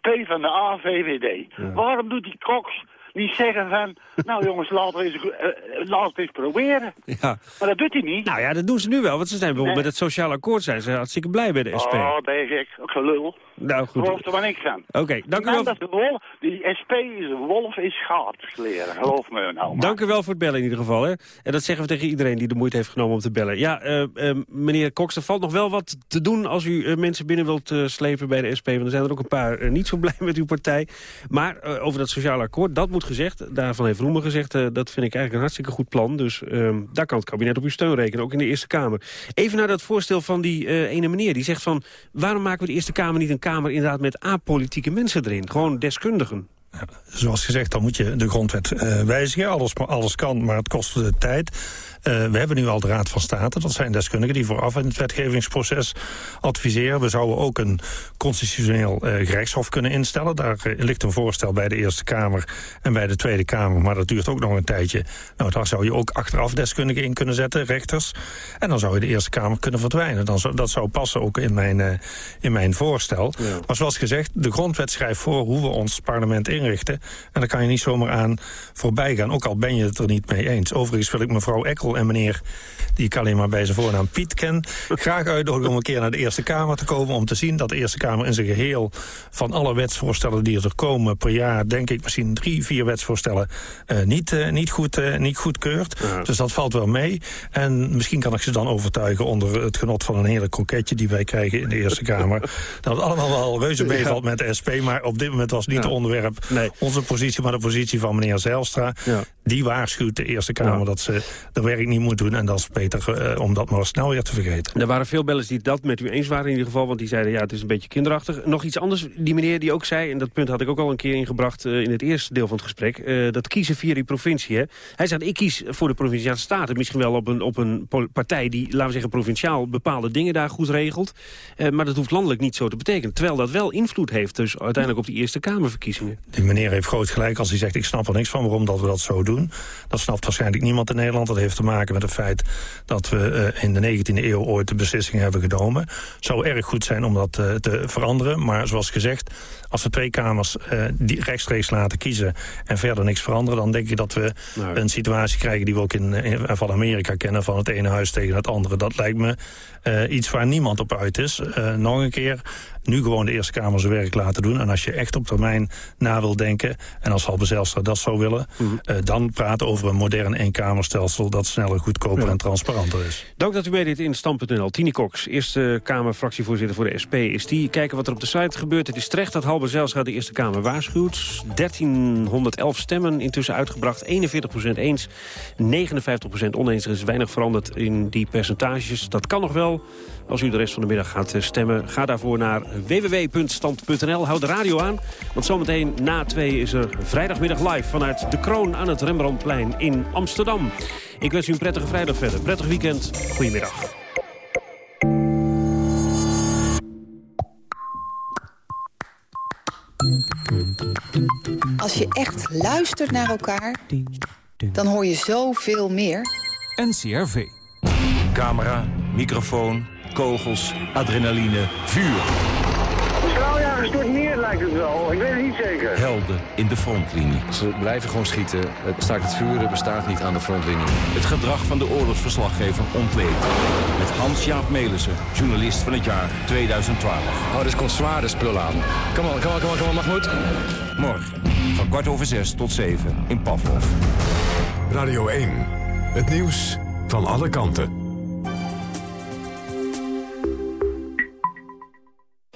Speaker 38: P van de A, VVD. Waarom doet die Cox niet zeggen van... nou jongens, laten we eens, uh, laten we eens proberen.
Speaker 2: Ja.
Speaker 38: Maar dat doet hij niet.
Speaker 2: Nou ja, dat doen ze nu wel. Want ze zijn bijvoorbeeld
Speaker 38: Nee.
Speaker 2: met het sociaal akkoord zijn ze hartstikke blij bij de SP.
Speaker 38: Oh, ben gek. Gelul.
Speaker 2: Nou goed.
Speaker 38: Geloof er maar niks aan.
Speaker 2: Oké, dank u wel.
Speaker 38: dat de wolf, die SP is wolf in schaapskleren. Geloof me nou maar.
Speaker 2: Dank u wel voor het bellen in ieder geval. Hè. En dat zeggen we tegen iedereen die de moeite heeft genomen om te bellen. Ja, eh, eh, meneer Cox, er valt nog wel wat te doen als u eh, mensen binnen wilt slepen bij de SP. Want er zijn er ook een paar niet zo blij met uw partij. Maar over dat sociale akkoord, dat moet gezegd. Daarvan heeft Roemer gezegd, dat vind ik eigenlijk een hartstikke goed plan. Dus eh, daar kan het kabinet op uw steun rekenen, ook in de Eerste Kamer. Even naar dat voorstel van die ene meneer. Die zegt van, waarom maken we de Eerste Kamer niet een Kamer inderdaad met apolitieke mensen erin? Gewoon deskundigen.
Speaker 28: Zoals gezegd, dan moet je de grondwet eh, wijzigen. Alles, alles kan, maar het kost de tijd. Eh, we hebben nu al de Raad van State. Dat zijn deskundigen die vooraf in het wetgevingsproces adviseren. We zouden ook een constitutioneel eh, gerechtshof kunnen instellen. Daar ligt een voorstel bij de Eerste Kamer en bij de Tweede Kamer. Maar dat duurt ook nog een tijdje. Nou, daar zou je ook achteraf deskundigen in kunnen zetten, rechters. En dan zou je de Eerste Kamer kunnen verdwijnen. Dan zou, dat zou passen ook in mijn, in mijn voorstel. Maar zoals gezegd, de grondwet schrijft voor hoe we ons parlement inrichten. En daar kan je niet zomaar aan voorbij gaan. Ook al ben je het er niet mee eens. Overigens wil ik mevrouw Ekkel en meneer, die ik alleen maar bij zijn voornaam Piet ken... graag uitnodigen om een keer naar de Eerste Kamer te komen... om te zien dat de Eerste Kamer in zijn geheel... van alle wetsvoorstellen die er komen per jaar... denk ik misschien drie, vier wetsvoorstellen eh, niet, eh, niet, goed, eh, niet goedkeurt. Dus dat valt wel mee. En misschien kan ik ze dan overtuigen onder het genot van een hele kroketje... die wij krijgen in de Eerste Kamer. dat het allemaal wel reuze meevalt met de SP... maar op dit moment was niet het onderwerp onze positie... maar de positie van meneer Zijlstra. Die waarschuwt de Eerste Kamer dat ze de werk niet moet doen... en dat is beter eh, om dat maar snel weer te vergeten.
Speaker 2: Er waren veel bellers die dat met u eens waren in ieder geval. Want die zeiden, ja, het is een beetje kinderachtig. Nog iets anders, die meneer die ook zei... en dat punt had ik ook al een keer ingebracht eh, in het eerste deel van het gesprek... eh, dat kiezen via die provincie. Hè. Hij zegt, ik kies voor de Provinciale Staten. Misschien wel op een, op een partij die, laten we zeggen, provinciaal... bepaalde dingen daar goed regelt. Maar dat hoeft landelijk niet zo te betekenen. Terwijl dat wel invloed heeft dus uiteindelijk op die Eerste Kamerverkiezingen.
Speaker 28: Die meneer heeft groot gelijk als hij zegt... ik snap er niks van waarom dat we dat zo doen. Dat snapt waarschijnlijk niemand in Nederland. Dat heeft te maken met het feit dat we eh, in de 19e eeuw ooit de beslissing hebben genomen. Het zou erg goed zijn om dat eh, te veranderen. Maar zoals gezegd, als we twee kamers eh, die rechtstreeks laten kiezen... en verder niks veranderen, dan denk ik dat we een situatie krijgen... die we ook in, in, van Amerika kennen, van het ene huis tegen het andere. Dat lijkt me iets waar niemand op uit is. Nog een keer, nu gewoon de Eerste Kamer zijn werk laten doen. En als je echt op termijn na wil denken... en als Halbe Zijlstra dat zou willen... eh, dan praten over een modern eenkamerstelsel... dat sneller, goedkoper en transparanter is.
Speaker 2: Dank dat u meedeed in Stam.nl. Tini Cox, eerste Kamerfractievoorzitter voor de SP, is die. Kijken wat er op de site gebeurt. Het is terecht dat Halbe Zijlstra de Eerste Kamer waarschuwt. 1311 stemmen intussen uitgebracht. 41% eens, 59% oneens. Er is weinig veranderd in die percentages. Dat kan nog wel. Als u de rest van de middag gaat eh, stemmen, ga daarvoor naar www.stand.nl. Houd de radio aan, want zometeen na twee is er vrijdagmiddag live... vanuit De Kroon aan het Rembrandtplein in Amsterdam. Ik wens u een prettige vrijdag verder. Prettig weekend. Goedemiddag.
Speaker 39: Als je echt luistert naar elkaar, dan hoor je zoveel meer.
Speaker 40: NCRV. Camera, microfoon, kogels, adrenaline, vuur.
Speaker 38: Straaljagers stort neer lijkt het wel. Ik weet het niet zeker.
Speaker 40: Helden in de frontlinie.
Speaker 41: Ze blijven gewoon schieten. Het staakt het vuren bestaat niet aan de frontlinie.
Speaker 40: Het gedrag van de oorlogsverslaggever ontleed. Met Hans-Jaap Melissen, journalist van het jaar 2012.
Speaker 41: Oh, dus komt zware spul aan. Kom op, kom op, kom op, kom op, Mahmoud.
Speaker 40: Morgen, van kwart over zes tot zeven in Pavlov.
Speaker 1: Radio 1. Het nieuws van alle kanten.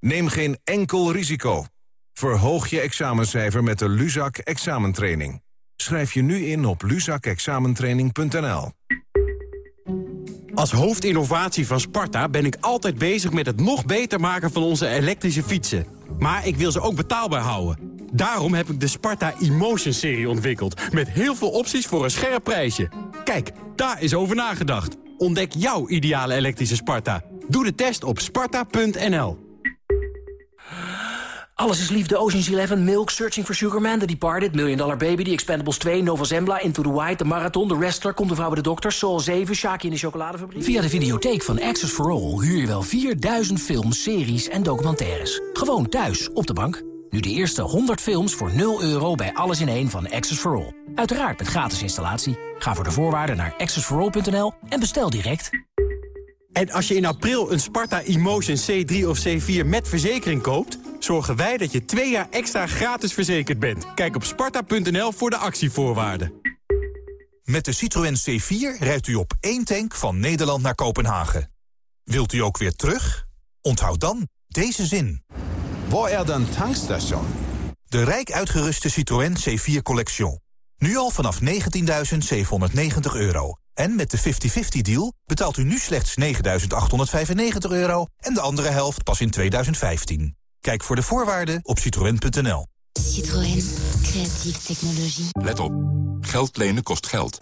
Speaker 42: Neem geen enkel risico. Verhoog je examencijfer met de Luzak examentraining. Schrijf je nu in op luzakexamentraining.nl.
Speaker 43: Als hoofdinnovatie van Sparta ben ik altijd bezig met het nog beter maken van onze elektrische fietsen. Maar ik wil ze ook betaalbaar houden.
Speaker 10: Daarom heb ik de Sparta Emotion-serie ontwikkeld. Met heel veel opties voor een scherp prijsje. Kijk, daar is over nagedacht. Ontdek jouw ideale elektrische Sparta. Doe de test op sparta.nl.
Speaker 44: Alles is liefde, Ocean's Eleven, Milk, Searching for Sugar Man, The Departed, Million Dollar Baby, The Expendables 2, Nova Zembla, Into the White, The Marathon, The Wrestler, Komt de Vrouw bij de Dokter, Soul 7, Shaki in de Chocoladefabriek. Via de videotheek van Access for All huur je wel 4000 films, series en documentaires. Gewoon thuis, op de bank. Nu de eerste 100 films voor 0 euro bij Alles in één van Access for All. Uiteraard met gratis installatie. Ga voor de voorwaarden naar accessforall.nl en bestel direct.
Speaker 10: En als je in april een Sparta Emotion C3 of C4 met verzekering koopt... zorgen wij dat je twee jaar extra gratis verzekerd bent. Kijk op sparta.nl voor de actievoorwaarden.
Speaker 19: Met de Citroën C4 rijdt u op één tank van Nederland naar Kopenhagen. Wilt u ook weer terug? Onthoud dan deze zin. Waar er dan tankstation? De rijk uitgeruste Citroën C4 Collection. Nu al vanaf 19.790 euro. En met de 50-50 deal betaalt u nu slechts 9.895 euro... en de andere helft pas in 2015. Kijk voor de voorwaarden op citroën.nl.
Speaker 18: Citroën. Creatieve technologie.
Speaker 1: Let op. Geld lenen kost geld.